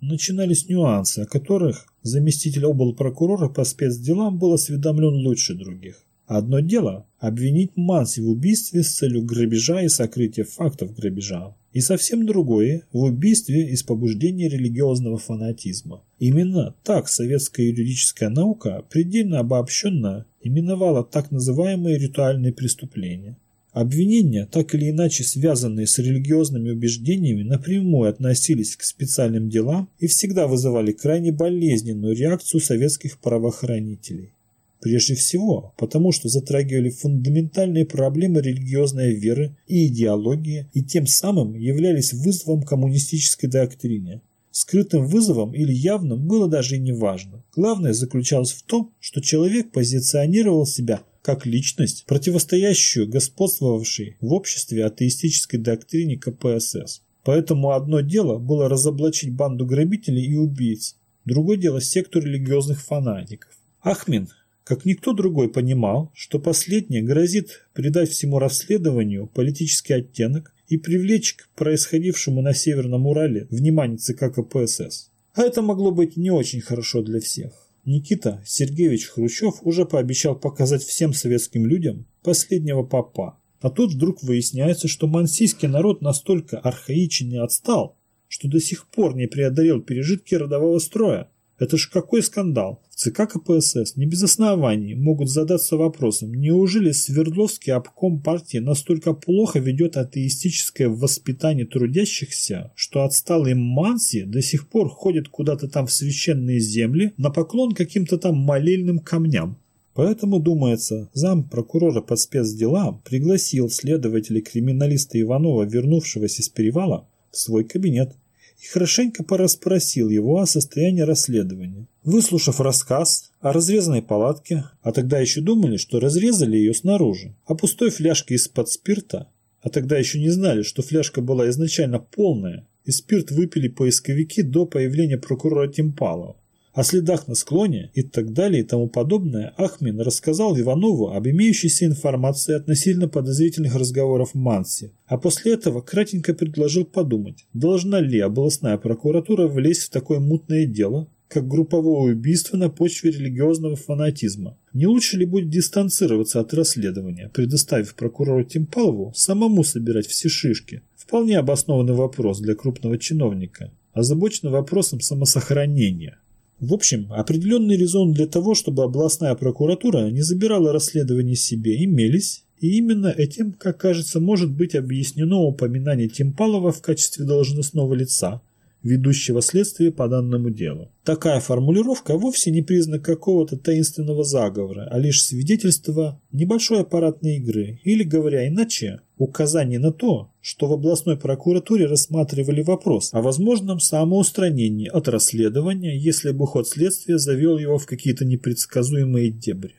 начинались нюансы, о которых заместитель облпрокурора по спецделам был осведомлен лучше других. Одно дело – обвинить Манси в убийстве с целью грабежа и сокрытия фактов грабежа. И совсем другое – в убийстве из побуждения религиозного фанатизма. Именно так советская юридическая наука предельно обобщенно именовала так называемые ритуальные преступления. Обвинения, так или иначе связанные с религиозными убеждениями, напрямую относились к специальным делам и всегда вызывали крайне болезненную реакцию советских правоохранителей. Прежде всего, потому что затрагивали фундаментальные проблемы религиозной веры и идеологии и тем самым являлись вызовом коммунистической доктрине. Скрытым вызовом или явным было даже и не важно. Главное заключалось в том, что человек позиционировал себя как личность, противостоящую господствовавшей в обществе атеистической доктрине КПСС. Поэтому одно дело было разоблачить банду грабителей и убийц, другое дело секту религиозных фанатиков. Ахмин, как никто другой, понимал, что последнее грозит придать всему расследованию политический оттенок и привлечь к происходившему на Северном Урале внимание ЦК КПСС. А это могло быть не очень хорошо для всех. Никита Сергеевич Хрущев уже пообещал показать всем советским людям последнего папа. А тут вдруг выясняется, что мансийский народ настолько архаичен и отстал, что до сих пор не преодолел пережитки родового строя. Это ж какой скандал! В ЦК КПСС не без оснований могут задаться вопросом, неужели Свердловский обком партии настолько плохо ведет атеистическое воспитание трудящихся, что отсталые манси до сих пор ходят куда-то там в священные земли на поклон каким-то там молельным камням. Поэтому, думается, зам прокурора по спецделам пригласил следователя криминалиста Иванова, вернувшегося с перевала, в свой кабинет и хорошенько порасспросил его о состоянии расследования. Выслушав рассказ о разрезанной палатке, а тогда еще думали, что разрезали ее снаружи, о пустой фляжке из-под спирта, а тогда еще не знали, что фляжка была изначально полная, и спирт выпили поисковики до появления прокурора Тимпалова. О следах на склоне и так далее и тому подобное Ахмин рассказал Иванову об имеющейся информации относительно подозрительных разговоров в Манси, а после этого кратенько предложил подумать, должна ли областная прокуратура влезть в такое мутное дело, как групповое убийство на почве религиозного фанатизма. Не лучше ли будет дистанцироваться от расследования, предоставив прокурору Тимпалову самому собирать все шишки? Вполне обоснованный вопрос для крупного чиновника, озабоченный вопросом самосохранения. В общем, определенный резон для того, чтобы областная прокуратура не забирала расследование себе, имелись, и именно этим, как кажется, может быть объяснено упоминание Тимпалова в качестве должностного лица, ведущего следствие по данному делу. Такая формулировка вовсе не признак какого-то таинственного заговора, а лишь свидетельство небольшой аппаратной игры, или, говоря иначе, указание на то, что в областной прокуратуре рассматривали вопрос о возможном самоустранении от расследования, если бы ход следствия завел его в какие-то непредсказуемые дебри.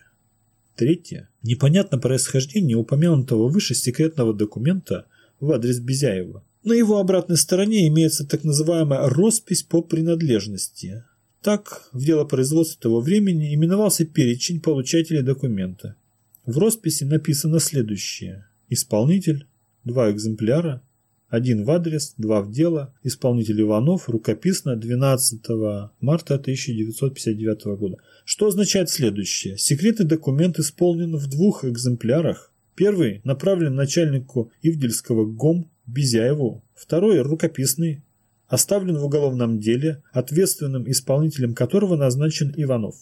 Третье. Непонятно происхождение упомянутого выше секретного документа в адрес Безяева. На его обратной стороне имеется так называемая роспись по принадлежности. Так, в делопроизводстве того времени именовался перечень получателей документа. В росписи написано следующее. Исполнитель, два экземпляра, один в адрес, два в дело, исполнитель Иванов, рукописно 12 марта 1959 года. Что означает следующее? Секретный документ исполнен в двух экземплярах. Первый направлен начальнику Ивдельского ГОМ Безяеву, второй рукописный, оставлен в уголовном деле, ответственным исполнителем которого назначен Иванов.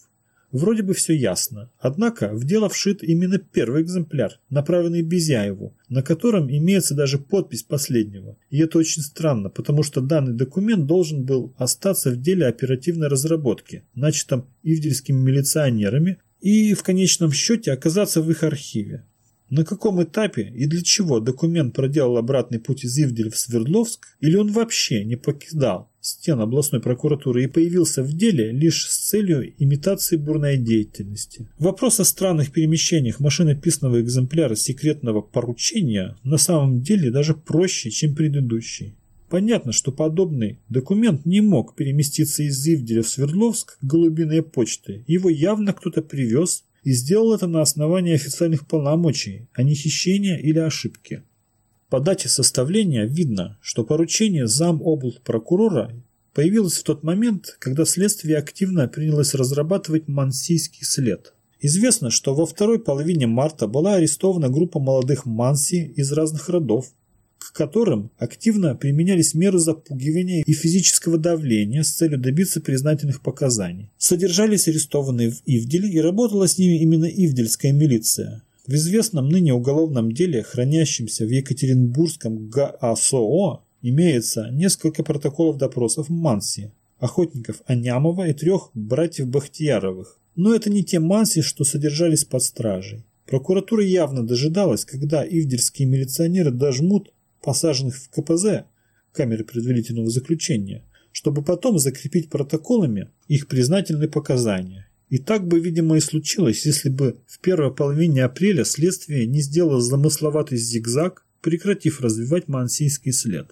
Вроде бы все ясно, однако в дело вшит именно первый экземпляр, направленный Безяеву, на котором имеется даже подпись последнего. И это очень странно, потому что данный документ должен был остаться в деле оперативной разработки, начатом ивдельскими милиционерами, и в конечном счете оказаться в их архиве. На каком этапе и для чего документ проделал обратный путь из Ивделя в Свердловск, или он вообще не покидал стен областной прокуратуры и появился в деле лишь с целью имитации бурной деятельности. Вопрос о странных перемещениях машинописного экземпляра секретного поручения на самом деле даже проще, чем предыдущий. Понятно, что подобный документ не мог переместиться из Ивделя в Свердловск голубиной почты. Его явно кто-то привез и сделал это на основании официальных полномочий, а не хищения или ошибки. По дате составления видно, что поручение зам прокурора появилось в тот момент, когда следствие активно принялось разрабатывать мансийский след. Известно, что во второй половине марта была арестована группа молодых манси из разных родов, к которым активно применялись меры запугивания и физического давления с целью добиться признательных показаний. Содержались арестованные в Ивделе и работала с ними именно Ивдельская милиция. В известном ныне уголовном деле, хранящемся в Екатеринбургском ГАСО, имеется несколько протоколов допросов Манси, охотников Анямова и трех братьев Бахтияровых. Но это не те Манси, что содержались под стражей. Прокуратура явно дожидалась, когда ивдельские милиционеры дожмут посаженных в КПЗ, камеры предварительного заключения, чтобы потом закрепить протоколами их признательные показания. И так бы, видимо, и случилось, если бы в первой половине апреля следствие не сделало замысловатый зигзаг, прекратив развивать мансийский след.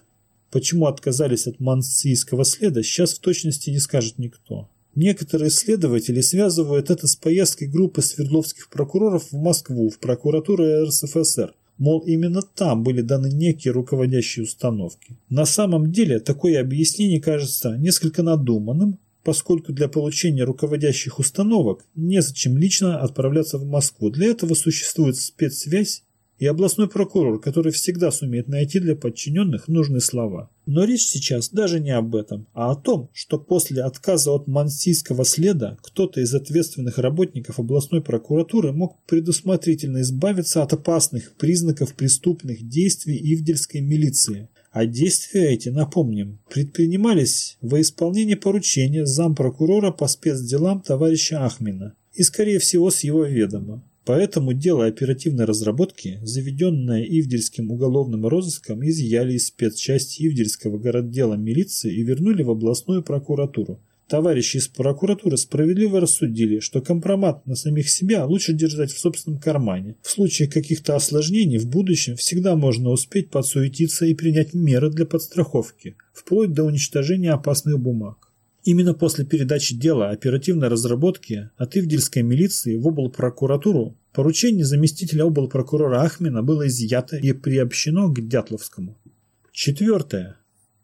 Почему отказались от мансийского следа, сейчас в точности не скажет никто. Некоторые следователи связывают это с поездкой группы свердловских прокуроров в Москву, в прокуратуру РСФСР, Мол, именно там были даны некие руководящие установки. На самом деле, такое объяснение кажется несколько надуманным, поскольку для получения руководящих установок незачем лично отправляться в Москву. Для этого существует спецсвязь и областной прокурор, который всегда сумеет найти для подчиненных нужные слова. Но речь сейчас даже не об этом, а о том, что после отказа от мансийского следа кто-то из ответственных работников областной прокуратуры мог предусмотрительно избавиться от опасных признаков преступных действий ивдельской милиции. А действия эти, напомним, предпринимались во исполнение поручения зампрокурора по спецделам товарища Ахмина и, скорее всего, с его ведома. Поэтому дело оперативной разработки, заведенное Ивдельским уголовным розыском, изъяли из спецчасти Ивдельского городдела милиции и вернули в областную прокуратуру. Товарищи из прокуратуры справедливо рассудили, что компромат на самих себя лучше держать в собственном кармане. В случае каких-то осложнений в будущем всегда можно успеть подсуетиться и принять меры для подстраховки, вплоть до уничтожения опасных бумаг. Именно после передачи дела оперативной разработки от Ивдельской милиции в облпрокуратуру поручение заместителя облпрокурора Ахмина было изъято и приобщено к Дятловскому. Четвертое.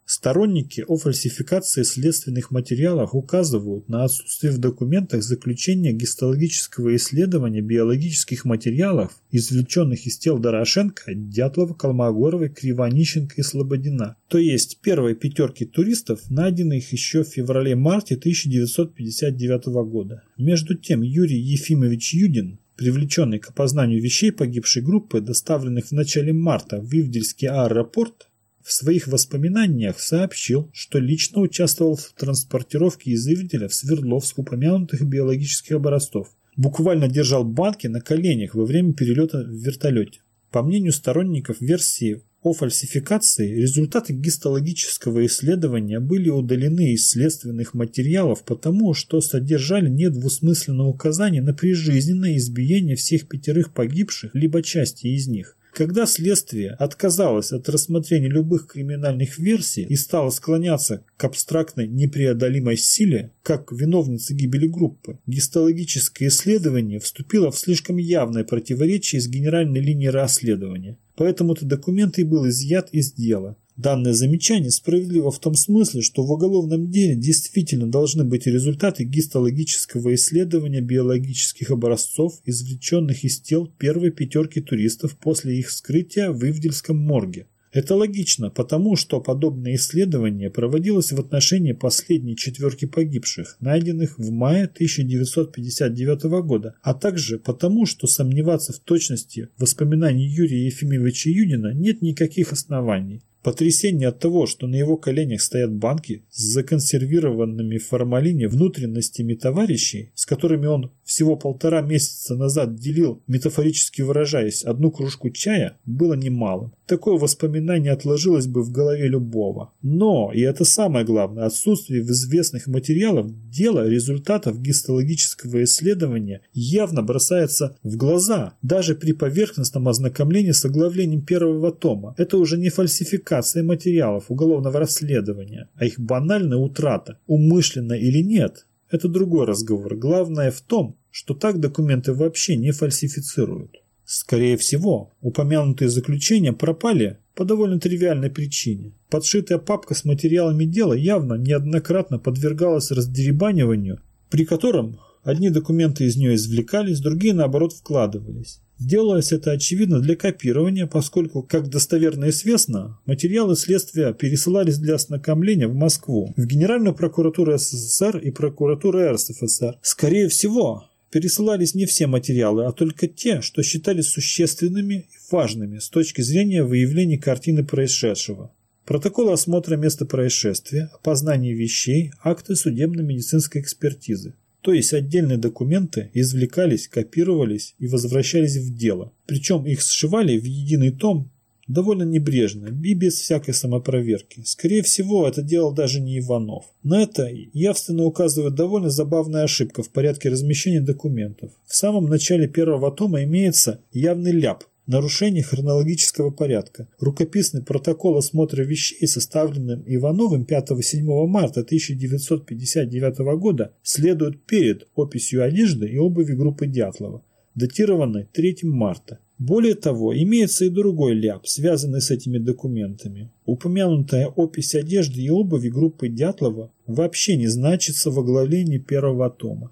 Сторонники о фальсификации следственных материалов указывают на отсутствие в документах заключения гистологического исследования биологических материалов, извлеченных из тел Дорошенко, Дятлова, Колмогоровой, Кривонищенко и Слободина, то есть первой пятерки туристов, найденных еще в феврале-марте 1959 года. Между тем Юрий Ефимович Юдин, привлеченный к опознанию вещей погибшей группы, доставленных в начале марта в Ивдельский аэропорт, в своих воспоминаниях сообщил, что лично участвовал в транспортировке из в Свердловск упомянутых биологических образцов. Буквально держал банки на коленях во время перелета в вертолете. По мнению сторонников версии о фальсификации, результаты гистологического исследования были удалены из следственных материалов потому, что содержали недвусмысленное указание на прижизненное избиение всех пятерых погибших, либо части из них – когда следствие отказалось от рассмотрения любых криминальных версий и стало склоняться к абстрактной непреодолимой силе, как виновницы гибели группы, гистологическое исследование вступило в слишком явное противоречие с генеральной линией расследования. Поэтому-то документ и был изъят из дела. Данное замечание справедливо в том смысле, что в уголовном деле действительно должны быть результаты гистологического исследования биологических образцов, извлеченных из тел первой пятерки туристов после их вскрытия в Ивдельском морге. Это логично, потому что подобное исследование проводилось в отношении последней четверки погибших, найденных в мае 1959 года, а также потому, что сомневаться в точности воспоминаний Юрия Ефимовича Юдина нет никаких оснований. Потрясение от того, что на его коленях стоят банки с законсервированными в формалине внутренностями товарищей, с которыми он всего полтора месяца назад делил, метафорически выражаясь, одну кружку чая, было немалым. Такое воспоминание отложилось бы в голове любого. Но, и это самое главное, отсутствие в известных материалах дела результатов гистологического исследования явно бросается в глаза, даже при поверхностном ознакомлении с оглавлением первого тома. Это уже не фальсификация фальсификация материалов уголовного расследования, а их банальная утрата, умышленно или нет, это другой разговор. Главное в том, что так документы вообще не фальсифицируют. Скорее всего, упомянутые заключения пропали по довольно тривиальной причине. Подшитая папка с материалами дела явно неоднократно подвергалась раздеребаниванию, при котором одни документы из нее извлекались, другие наоборот вкладывались. Делалось это очевидно для копирования, поскольку, как достоверно известно, материалы следствия пересылались для ознакомления в Москву, в Генеральную прокуратуру СССР и прокуратуру РСФСР. Скорее всего, пересылались не все материалы, а только те, что считались существенными и важными с точки зрения выявления картины происшедшего. Протоколы осмотра места происшествия, опознание вещей, акты судебно-медицинской экспертизы. То есть отдельные документы извлекались, копировались и возвращались в дело. Причем их сшивали в единый том довольно небрежно и без всякой самопроверки. Скорее всего, это делал даже не Иванов. На это явственно указывает довольно забавная ошибка в порядке размещения документов. В самом начале первого тома имеется явный ляп – Нарушение хронологического порядка. Рукописный протокол осмотра вещей, составленным Ивановым 5-7 марта 1959 года, следует перед описью одежды и обуви группы Дятлова, датированной 3 марта. Более того, имеется и другой ляп, связанный с этими документами. Упомянутая опись одежды и обуви группы Дятлова вообще не значится в оглавлении первого тома.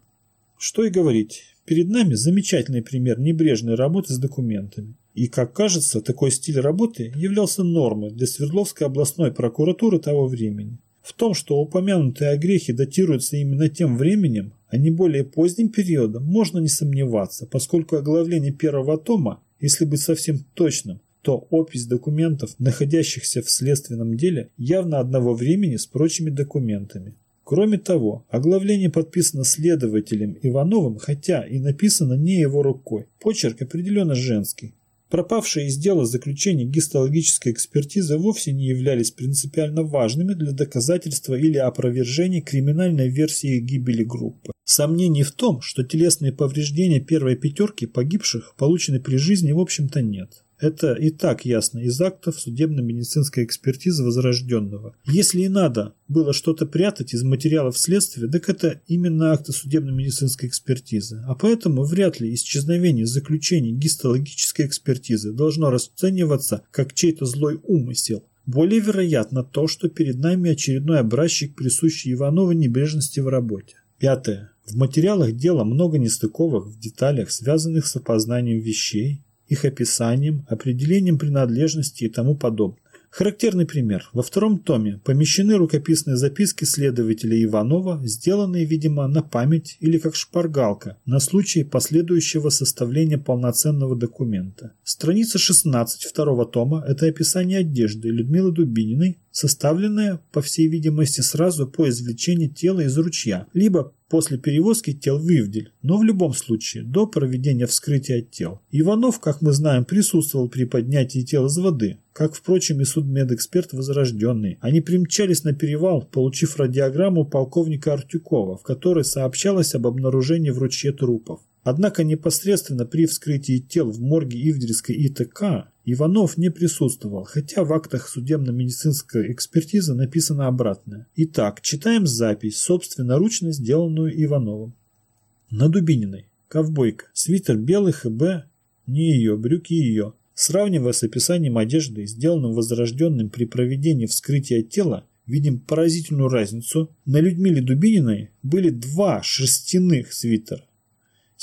Что и говорить, перед нами замечательный пример небрежной работы с документами. И, как кажется, такой стиль работы являлся нормой для Свердловской областной прокуратуры того времени. В том, что упомянутые огрехи датируются именно тем временем, а не более поздним периодом, можно не сомневаться, поскольку оглавление первого тома, если быть совсем точным, то опись документов, находящихся в следственном деле, явно одного времени с прочими документами. Кроме того, оглавление подписано следователем Ивановым, хотя и написано не его рукой. Почерк определенно женский. Пропавшие из дела заключения гистологической экспертизы вовсе не являлись принципиально важными для доказательства или опровержения криминальной версии гибели группы. Сомнений в том, что телесные повреждения первой пятерки погибших получены при жизни, в общем-то нет. Это и так ясно из актов судебно-медицинской экспертизы возрожденного. Если и надо было что-то прятать из материалов следствия, так это именно акты судебно-медицинской экспертизы. А поэтому вряд ли исчезновение заключений гистологической экспертизы должно расцениваться как чей-то злой умысел. Более вероятно то, что перед нами очередной образчик, присущий Иванову небрежности в работе. Пятое. В материалах дела много нестыковок в деталях, связанных с опознанием вещей, их описанием, определением принадлежности и тому подобное. Характерный пример. Во втором томе помещены рукописные записки следователя Иванова, сделанные, видимо, на память или как шпаргалка, на случай последующего составления полноценного документа. Страница 16 второго тома – это описание одежды Людмилы Дубининой, составленное, по всей видимости, сразу по извлечению тела из ручья, либо после перевозки тел в Ивдель, но в любом случае до проведения вскрытия тел. Иванов, как мы знаем, присутствовал при поднятии тел из воды, как, впрочем, и судмедэксперт Возрожденный. Они примчались на перевал, получив радиограмму полковника Артюкова, в которой сообщалось об обнаружении в ручье трупов. Однако непосредственно при вскрытии тел в морге Ивдельской ИТК Иванов не присутствовал, хотя в актах судебно-медицинской экспертизы написано обратное. Итак, читаем запись, собственноручно сделанную Ивановым. На Дубининой. Ковбойка. Свитер белый, ХБ. Не ее, брюки ее. Сравнивая с описанием одежды, сделанным возрожденным при проведении вскрытия тела, видим поразительную разницу. На Людмиле Дубининой были два шерстяных свитера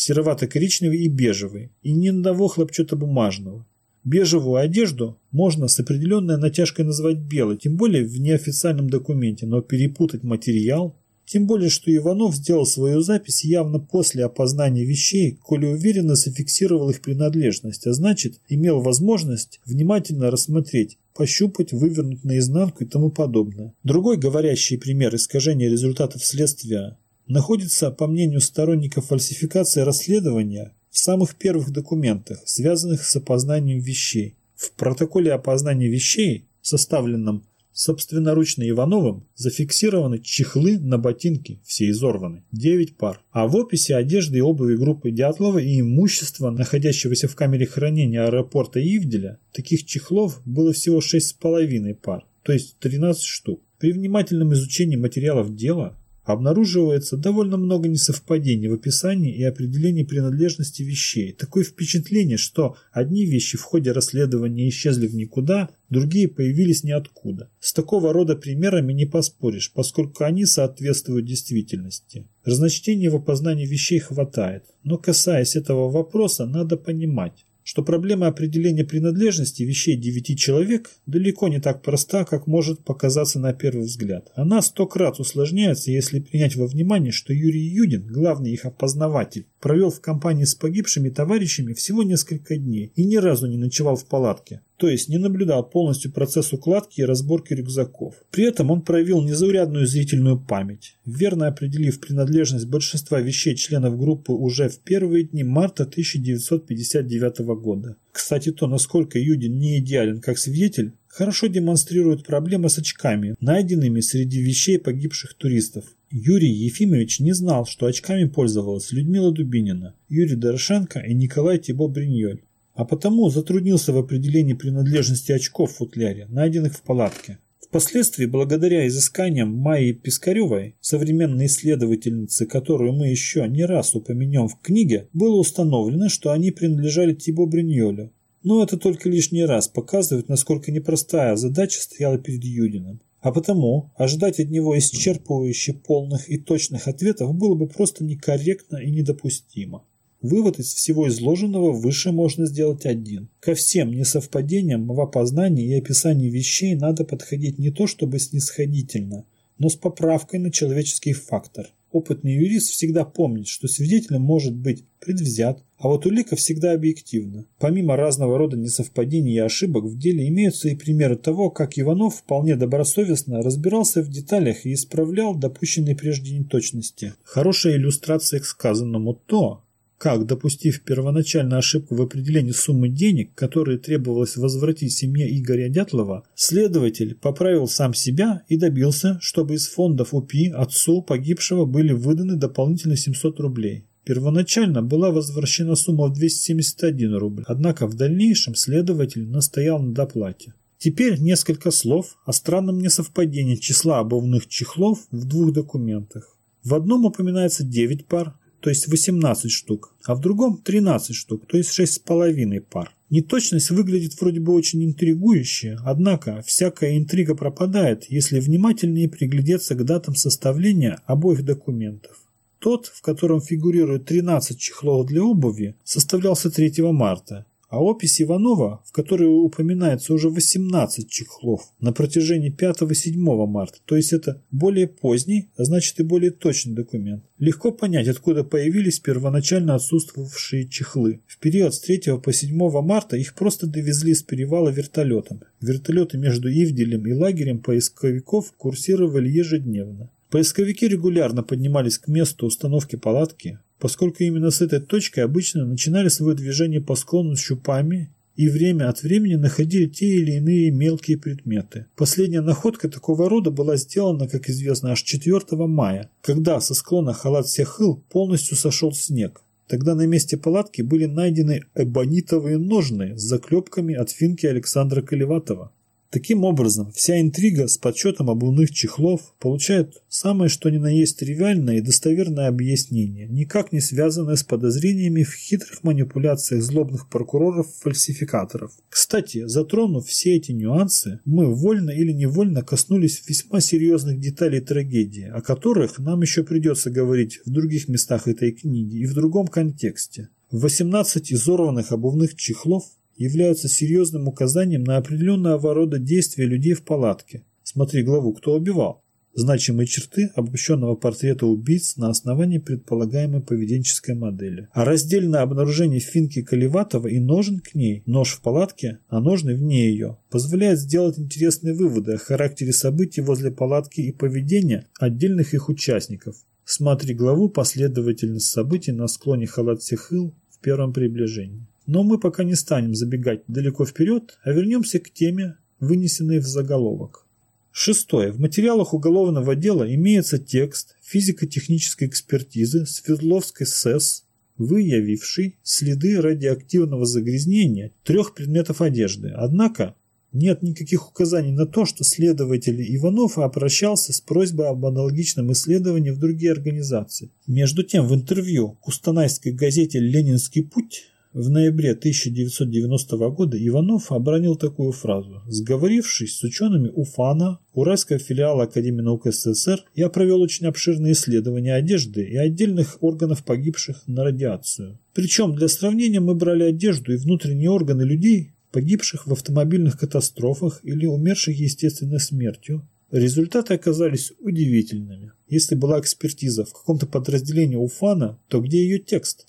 серовато-коричневый и бежевый, и ни одного хлопчатобумажного. Бежевую одежду можно с определенной натяжкой назвать белой, тем более в неофициальном документе, но перепутать материал, тем более, что Иванов сделал свою запись явно после опознания вещей, коли уверенно зафиксировал их принадлежность, а значит, имел возможность внимательно рассмотреть, пощупать, вывернуть наизнанку и тому подобное. Другой говорящий пример искажения результатов следствия находится, по мнению сторонников фальсификации расследования, в самых первых документах, связанных с опознанием вещей. В протоколе опознания вещей, составленном собственноручно Ивановым, зафиксированы чехлы на ботинки, все изорваны, 9 пар. А в описи одежды и обуви группы Дятлова и имущества, находящегося в камере хранения аэропорта Ивделя, таких чехлов было всего 6,5 пар, то есть 13 штук. При внимательном изучении материалов дела Обнаруживается довольно много несовпадений в описании и определении принадлежности вещей. Такое впечатление, что одни вещи в ходе расследования исчезли в никуда, другие появились ниоткуда. С такого рода примерами не поспоришь, поскольку они соответствуют действительности. Разночтений в опознании вещей хватает, но касаясь этого вопроса, надо понимать, что проблема определения принадлежности вещей девяти человек далеко не так проста, как может показаться на первый взгляд. Она сто крат усложняется, если принять во внимание, что Юрий Юдин, главный их опознаватель, провел в компании с погибшими товарищами всего несколько дней и ни разу не ночевал в палатке то есть не наблюдал полностью процесс укладки и разборки рюкзаков. При этом он проявил незаурядную зрительную память, верно определив принадлежность большинства вещей членов группы уже в первые дни марта 1959 года. Кстати, то, насколько Юдин не идеален как свидетель, хорошо демонстрирует проблема с очками, найденными среди вещей погибших туристов. Юрий Ефимович не знал, что очками пользовалась Людмила Дубинина, Юрий Дорошенко и Николай Тибо Бриньоль а потому затруднился в определении принадлежности очков в футляре, найденных в палатке. Впоследствии, благодаря изысканиям Майи Пискаревой, современной исследовательницы, которую мы еще не раз упомянем в книге, было установлено, что они принадлежали Тибо Бриньолю. Но это только лишний раз показывает, насколько непростая задача стояла перед Юдином. А потому ожидать от него исчерпывающих полных и точных ответов было бы просто некорректно и недопустимо. Вывод из всего изложенного выше можно сделать один. Ко всем несовпадениям в опознании и описании вещей надо подходить не то чтобы снисходительно, но с поправкой на человеческий фактор. Опытный юрист всегда помнит, что свидетель может быть предвзят, а вот улика всегда объективна. Помимо разного рода несовпадений и ошибок в деле имеются и примеры того, как Иванов вполне добросовестно разбирался в деталях и исправлял допущенные прежде неточности. Хорошая иллюстрация к сказанному то, как, допустив первоначальную ошибку в определении суммы денег, которые требовалось возвратить семье Игоря Дятлова, следователь поправил сам себя и добился, чтобы из фондов УПИ отцу погибшего были выданы дополнительно 700 рублей. Первоначально была возвращена сумма в 271 рубль, однако в дальнейшем следователь настоял на доплате. Теперь несколько слов о странном несовпадении числа обувных чехлов в двух документах. В одном упоминается 9 пар, то есть 18 штук, а в другом 13 штук, то есть 6,5 пар. Неточность выглядит вроде бы очень интригующе, однако всякая интрига пропадает, если внимательнее приглядеться к датам составления обоих документов. Тот, в котором фигурирует 13 чехлов для обуви, составлялся 3 марта, а опись Иванова, в которой упоминается уже 18 чехлов на протяжении 5-7 марта, то есть это более поздний, а значит и более точный документ. Легко понять, откуда появились первоначально отсутствовавшие чехлы. В период с 3 по 7 марта их просто довезли с перевала вертолетом. Вертолеты между Ивделем и лагерем поисковиков курсировали ежедневно. Поисковики регулярно поднимались к месту установки палатки, поскольку именно с этой точкой обычно начинали свое движение по склону с щупами и время от времени находили те или иные мелкие предметы. Последняя находка такого рода была сделана, как известно, аж 4 мая, когда со склона Халат-Сяхыл полностью сошел снег. Тогда на месте палатки были найдены эбонитовые ножны с заклепками от финки Александра Колеватова. Таким образом, вся интрига с подсчетом обувных чехлов получает самое что ни на есть тривиальное и достоверное объяснение, никак не связанное с подозрениями в хитрых манипуляциях злобных прокуроров-фальсификаторов. Кстати, затронув все эти нюансы, мы вольно или невольно коснулись весьма серьезных деталей трагедии, о которых нам еще придется говорить в других местах этой книги и в другом контексте. 18 изорванных обувных чехлов являются серьезным указанием на определенного рода действия людей в палатке. Смотри главу «Кто убивал?» значимые черты обобщенного портрета убийц на основании предполагаемой поведенческой модели. А раздельное обнаружение финки Каливатова и ножен к ней, нож в палатке, а ножны вне ее, позволяет сделать интересные выводы о характере событий возле палатки и поведения отдельных их участников. Смотри главу «Последовательность событий на склоне Халат-Сехыл» в первом приближении. Но мы пока не станем забегать далеко вперед, а вернемся к теме, вынесенной в заголовок. Шестое. В материалах уголовного дела имеется текст физико-технической экспертизы Свердловской СЭС, выявивший следы радиоактивного загрязнения трех предметов одежды. Однако нет никаких указаний на то, что следователь Иванов обращался с просьбой об аналогичном исследовании в другие организации. Между тем, в интервью Кустанайской газете «Ленинский путь» В ноябре 1990 года Иванов обронил такую фразу. Сговорившись с учеными УФАНа, Уральского филиала Академии наук СССР, я провел очень обширные исследования одежды и отдельных органов погибших на радиацию. Причем для сравнения мы брали одежду и внутренние органы людей, погибших в автомобильных катастрофах или умерших естественной смертью, Результаты оказались удивительными. Если была экспертиза в каком-то подразделении УФАНа, то где ее текст?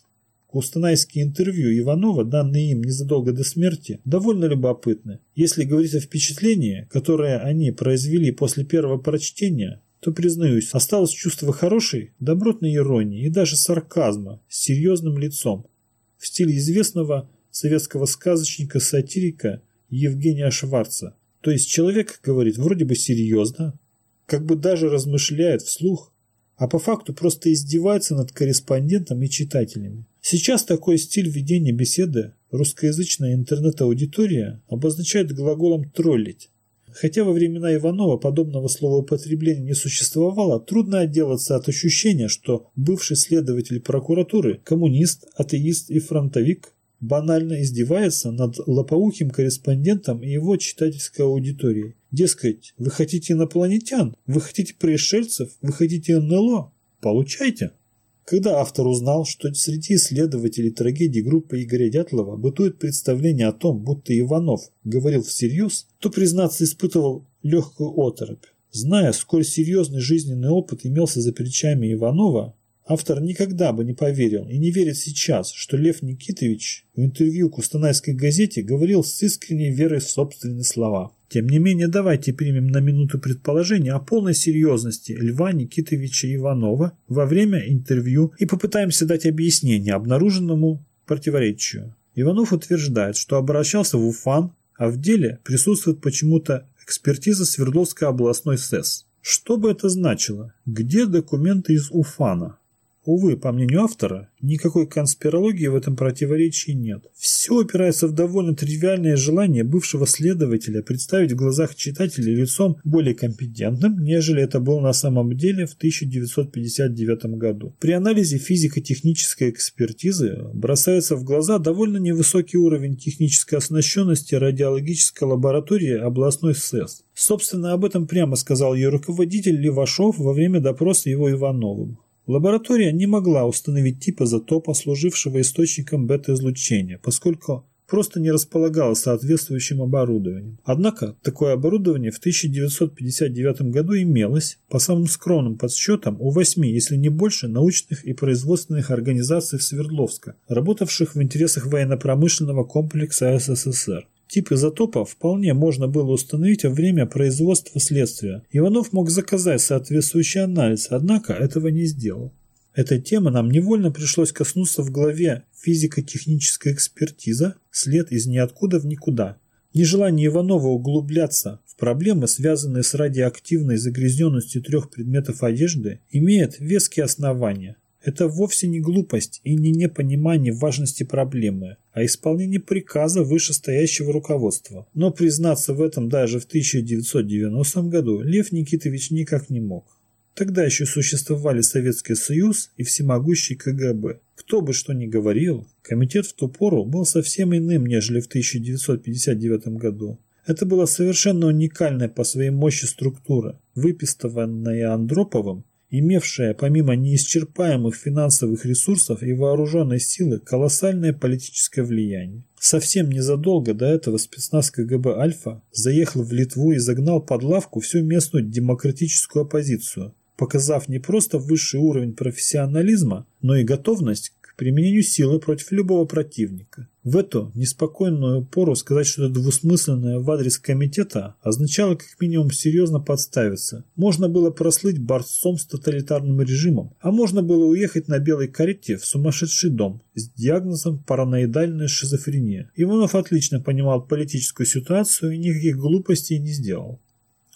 Кустанайские интервью Иванова, данные им незадолго до смерти, довольно любопытны. Если говорить о впечатлении, которое они произвели после первого прочтения, то, признаюсь, осталось чувство хорошей, добротной иронии и даже сарказма с серьезным лицом в стиле известного советского сказочника-сатирика Евгения Шварца. То есть человек говорит вроде бы серьезно, как бы даже размышляет вслух, а по факту просто издевается над корреспондентом и читателями. Сейчас такой стиль ведения беседы русскоязычная интернет-аудитория обозначает глаголом «троллить». Хотя во времена Иванова подобного словоупотребления не существовало, трудно отделаться от ощущения, что бывший следователь прокуратуры, коммунист, атеист и фронтовик банально издевается над лопоухим корреспондентом и его читательской аудиторией. Дескать, вы хотите инопланетян? Вы хотите пришельцев? Вы хотите НЛО? Получайте. Когда автор узнал, что среди исследователей трагедии группы Игоря Дятлова бытует представление о том, будто Иванов говорил всерьез, то, признаться, испытывал легкую оторопь. Зная, сколь серьезный жизненный опыт имелся за плечами Иванова, автор никогда бы не поверил и не верит сейчас, что Лев Никитович в интервью к Устанайской газете говорил с искренней верой в собственные слова. Тем не менее, давайте примем на минуту предположение о полной серьезности Льва Никитовича Иванова во время интервью и попытаемся дать объяснение обнаруженному противоречию. Иванов утверждает, что обращался в Уфан, а в деле присутствует почему-то экспертиза Свердловской областной СЭС. Что бы это значило? Где документы из Уфана? Увы, по мнению автора, никакой конспирологии в этом противоречии нет. Все опирается в довольно тривиальное желание бывшего следователя представить в глазах читателей лицом более компетентным, нежели это было на самом деле в 1959 году. При анализе физико-технической экспертизы бросается в глаза довольно невысокий уровень технической оснащенности радиологической лаборатории областной СЭС. Собственно, об этом прямо сказал ее руководитель Левашов во время допроса его Ивановым. Лаборатория не могла установить тип изотопа, служившего источником бета-излучения, поскольку просто не располагала соответствующим оборудованием. Однако такое оборудование в 1959 году имелось, по самым скромным подсчетам, у восьми, если не больше, научных и производственных организаций Свердловска, работавших в интересах военно-промышленного комплекса СССР. Тип изотопа вполне можно было установить во время производства следствия. Иванов мог заказать соответствующий анализ, однако этого не сделал. Эта тема нам невольно пришлось коснуться в главе «Физико-техническая экспертиза. След из ниоткуда в никуда». Нежелание Иванова углубляться в проблемы, связанные с радиоактивной загрязненностью трех предметов одежды, имеет веские основания. Это вовсе не глупость и не непонимание важности проблемы, а исполнение приказа вышестоящего руководства. Но признаться в этом даже в 1990 году Лев Никитович никак не мог. Тогда еще существовали Советский Союз и всемогущий КГБ. Кто бы что ни говорил, комитет в ту пору был совсем иным, нежели в 1959 году. Это была совершенно уникальная по своей мощи структура, выпистованная Андроповым имевшая помимо неисчерпаемых финансовых ресурсов и вооруженной силы колоссальное политическое влияние. Совсем незадолго до этого спецназ КГБ «Альфа» заехал в Литву и загнал под лавку всю местную демократическую оппозицию, показав не просто высший уровень профессионализма, но и готовность применению силы против любого противника. В эту неспокойную пору сказать что-то двусмысленное в адрес комитета означало как минимум серьезно подставиться. Можно было прослыть борцом с тоталитарным режимом, а можно было уехать на белой карете в сумасшедший дом с диагнозом параноидальная шизофрения. Иванов отлично понимал политическую ситуацию и никаких глупостей не сделал.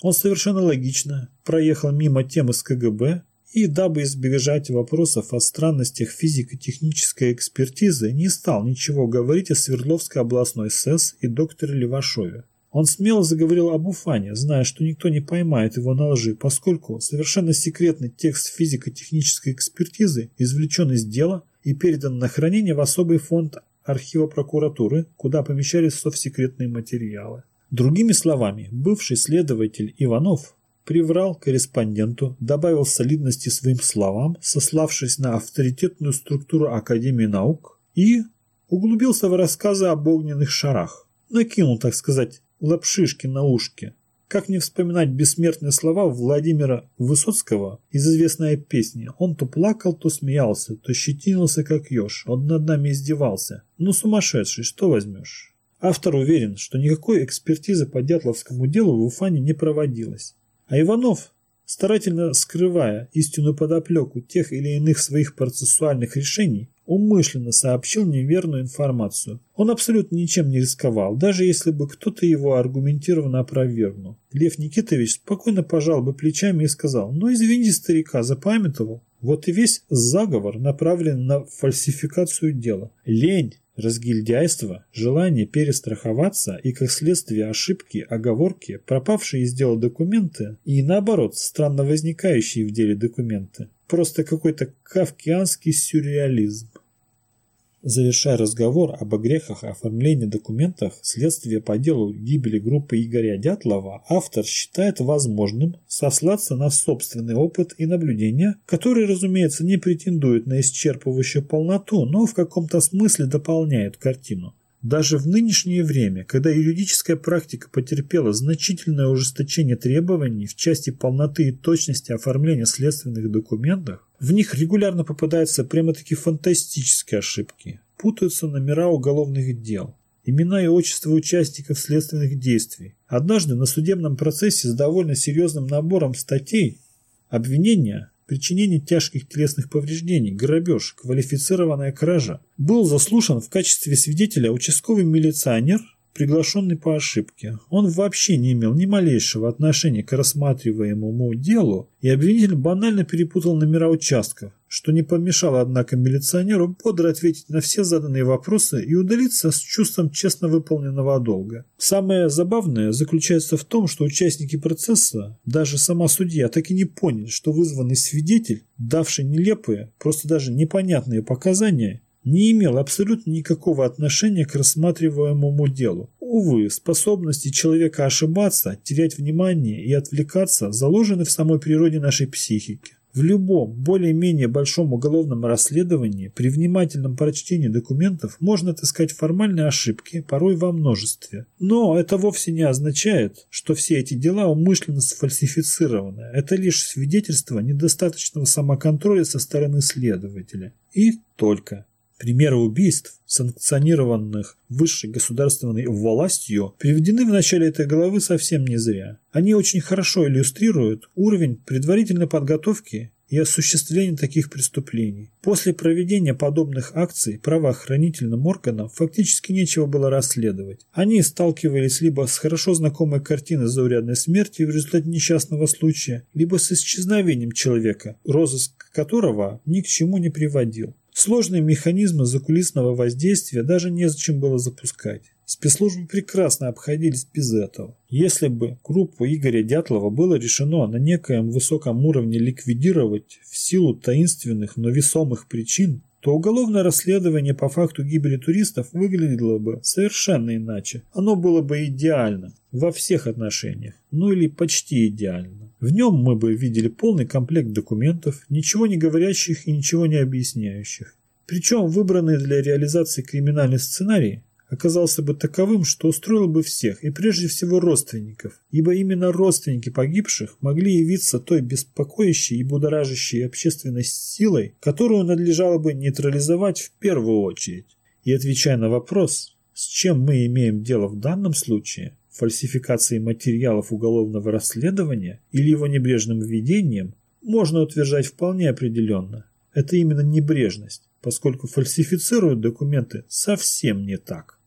Он совершенно логично проехал мимо темы с КГБ, и, дабы избежать вопросов о странностях физико-технической экспертизы, не стал ничего говорить о Свердловской областной СЭС и докторе Левашове. Он смело заговорил об Уфане, зная, что никто не поймает его на лжи, поскольку совершенно секретный текст физико-технической экспертизы извлечен из дела и передан на хранение в особый фонд архива прокуратуры, куда помещались совсекретные материалы. Другими словами, бывший следователь Иванов приврал корреспонденту, добавил солидности своим словам, сославшись на авторитетную структуру Академии наук и углубился в рассказы об огненных шарах. Накинул, так сказать, лапшишки на ушки. Как не вспоминать бессмертные слова Владимира Высоцкого из известной песни «Он то плакал, то смеялся, то щетинился, как еж, он над нами издевался». Ну, сумасшедший, что возьмешь? Автор уверен, что никакой экспертизы по Дятловскому делу в Уфане не проводилось. А Иванов, старательно скрывая истинную подоплеку тех или иных своих процессуальных решений, умышленно сообщил неверную информацию. Он абсолютно ничем не рисковал, даже если бы кто-то его аргументированно опровергнул. Лев Никитович спокойно пожал бы плечами и сказал, ну извини старика, запамятовал. Вот и весь заговор направлен на фальсификацию дела. Лень Разгильдяйство, желание перестраховаться и, как следствие, ошибки, оговорки, пропавшие из дела документы и, наоборот, странно возникающие в деле документы. Просто какой-то кавкианский сюрреализм. Завершая разговор об грехах оформления документов следствия по делу гибели группы Игоря Дятлова, автор считает возможным сослаться на собственный опыт и наблюдения, которые, разумеется, не претендуют на исчерпывающую полноту, но в каком-то смысле дополняют картину. Даже в нынешнее время, когда юридическая практика потерпела значительное ужесточение требований в части полноты и точности оформления следственных документов, в них регулярно попадаются прямо-таки фантастические ошибки. Путаются номера уголовных дел, имена и отчества участников следственных действий. Однажды на судебном процессе с довольно серьезным набором статей обвинения причинение тяжких телесных повреждений, грабеж, квалифицированная кража, был заслушан в качестве свидетеля участковый милиционер, приглашенный по ошибке. Он вообще не имел ни малейшего отношения к рассматриваемому делу, и обвинитель банально перепутал номера участков, что не помешало, однако, милиционеру бодро ответить на все заданные вопросы и удалиться с чувством честно выполненного долга. Самое забавное заключается в том, что участники процесса, даже сама судья, так и не поняли, что вызванный свидетель, давший нелепые, просто даже непонятные показания, не имел абсолютно никакого отношения к рассматриваемому делу. Увы, способности человека ошибаться, терять внимание и отвлекаться заложены в самой природе нашей психики. В любом более-менее большом уголовном расследовании при внимательном прочтении документов можно отыскать формальные ошибки, порой во множестве. Но это вовсе не означает, что все эти дела умышленно сфальсифицированы. Это лишь свидетельство недостаточного самоконтроля со стороны следователя. И только. Примеры убийств, санкционированных высшей государственной властью, приведены в начале этой главы совсем не зря. Они очень хорошо иллюстрируют уровень предварительной подготовки и осуществления таких преступлений. После проведения подобных акций правоохранительным органам фактически нечего было расследовать. Они сталкивались либо с хорошо знакомой картиной заурядной смерти в результате несчастного случая, либо с исчезновением человека, розыск которого ни к чему не приводил. Сложные механизмы закулисного воздействия даже незачем было запускать. Спецслужбы прекрасно обходились без этого. Если бы группу Игоря Дятлова было решено на некоем высоком уровне ликвидировать в силу таинственных, но весомых причин, то уголовное расследование по факту гибели туристов выглядело бы совершенно иначе. Оно было бы идеально во всех отношениях, ну или почти идеально. В нем мы бы видели полный комплект документов, ничего не говорящих и ничего не объясняющих. Причем выбранный для реализации криминальный сценарий оказался бы таковым, что устроил бы всех, и прежде всего родственников, ибо именно родственники погибших могли явиться той беспокоящей и будоражащей общественной силой, которую надлежало бы нейтрализовать в первую очередь. И отвечая на вопрос, с чем мы имеем дело в данном случае, фальсификацией материалов уголовного расследования или его небрежным введением, можно утверждать вполне определенно. Это именно небрежность, поскольку фальсифицируют документы совсем не так.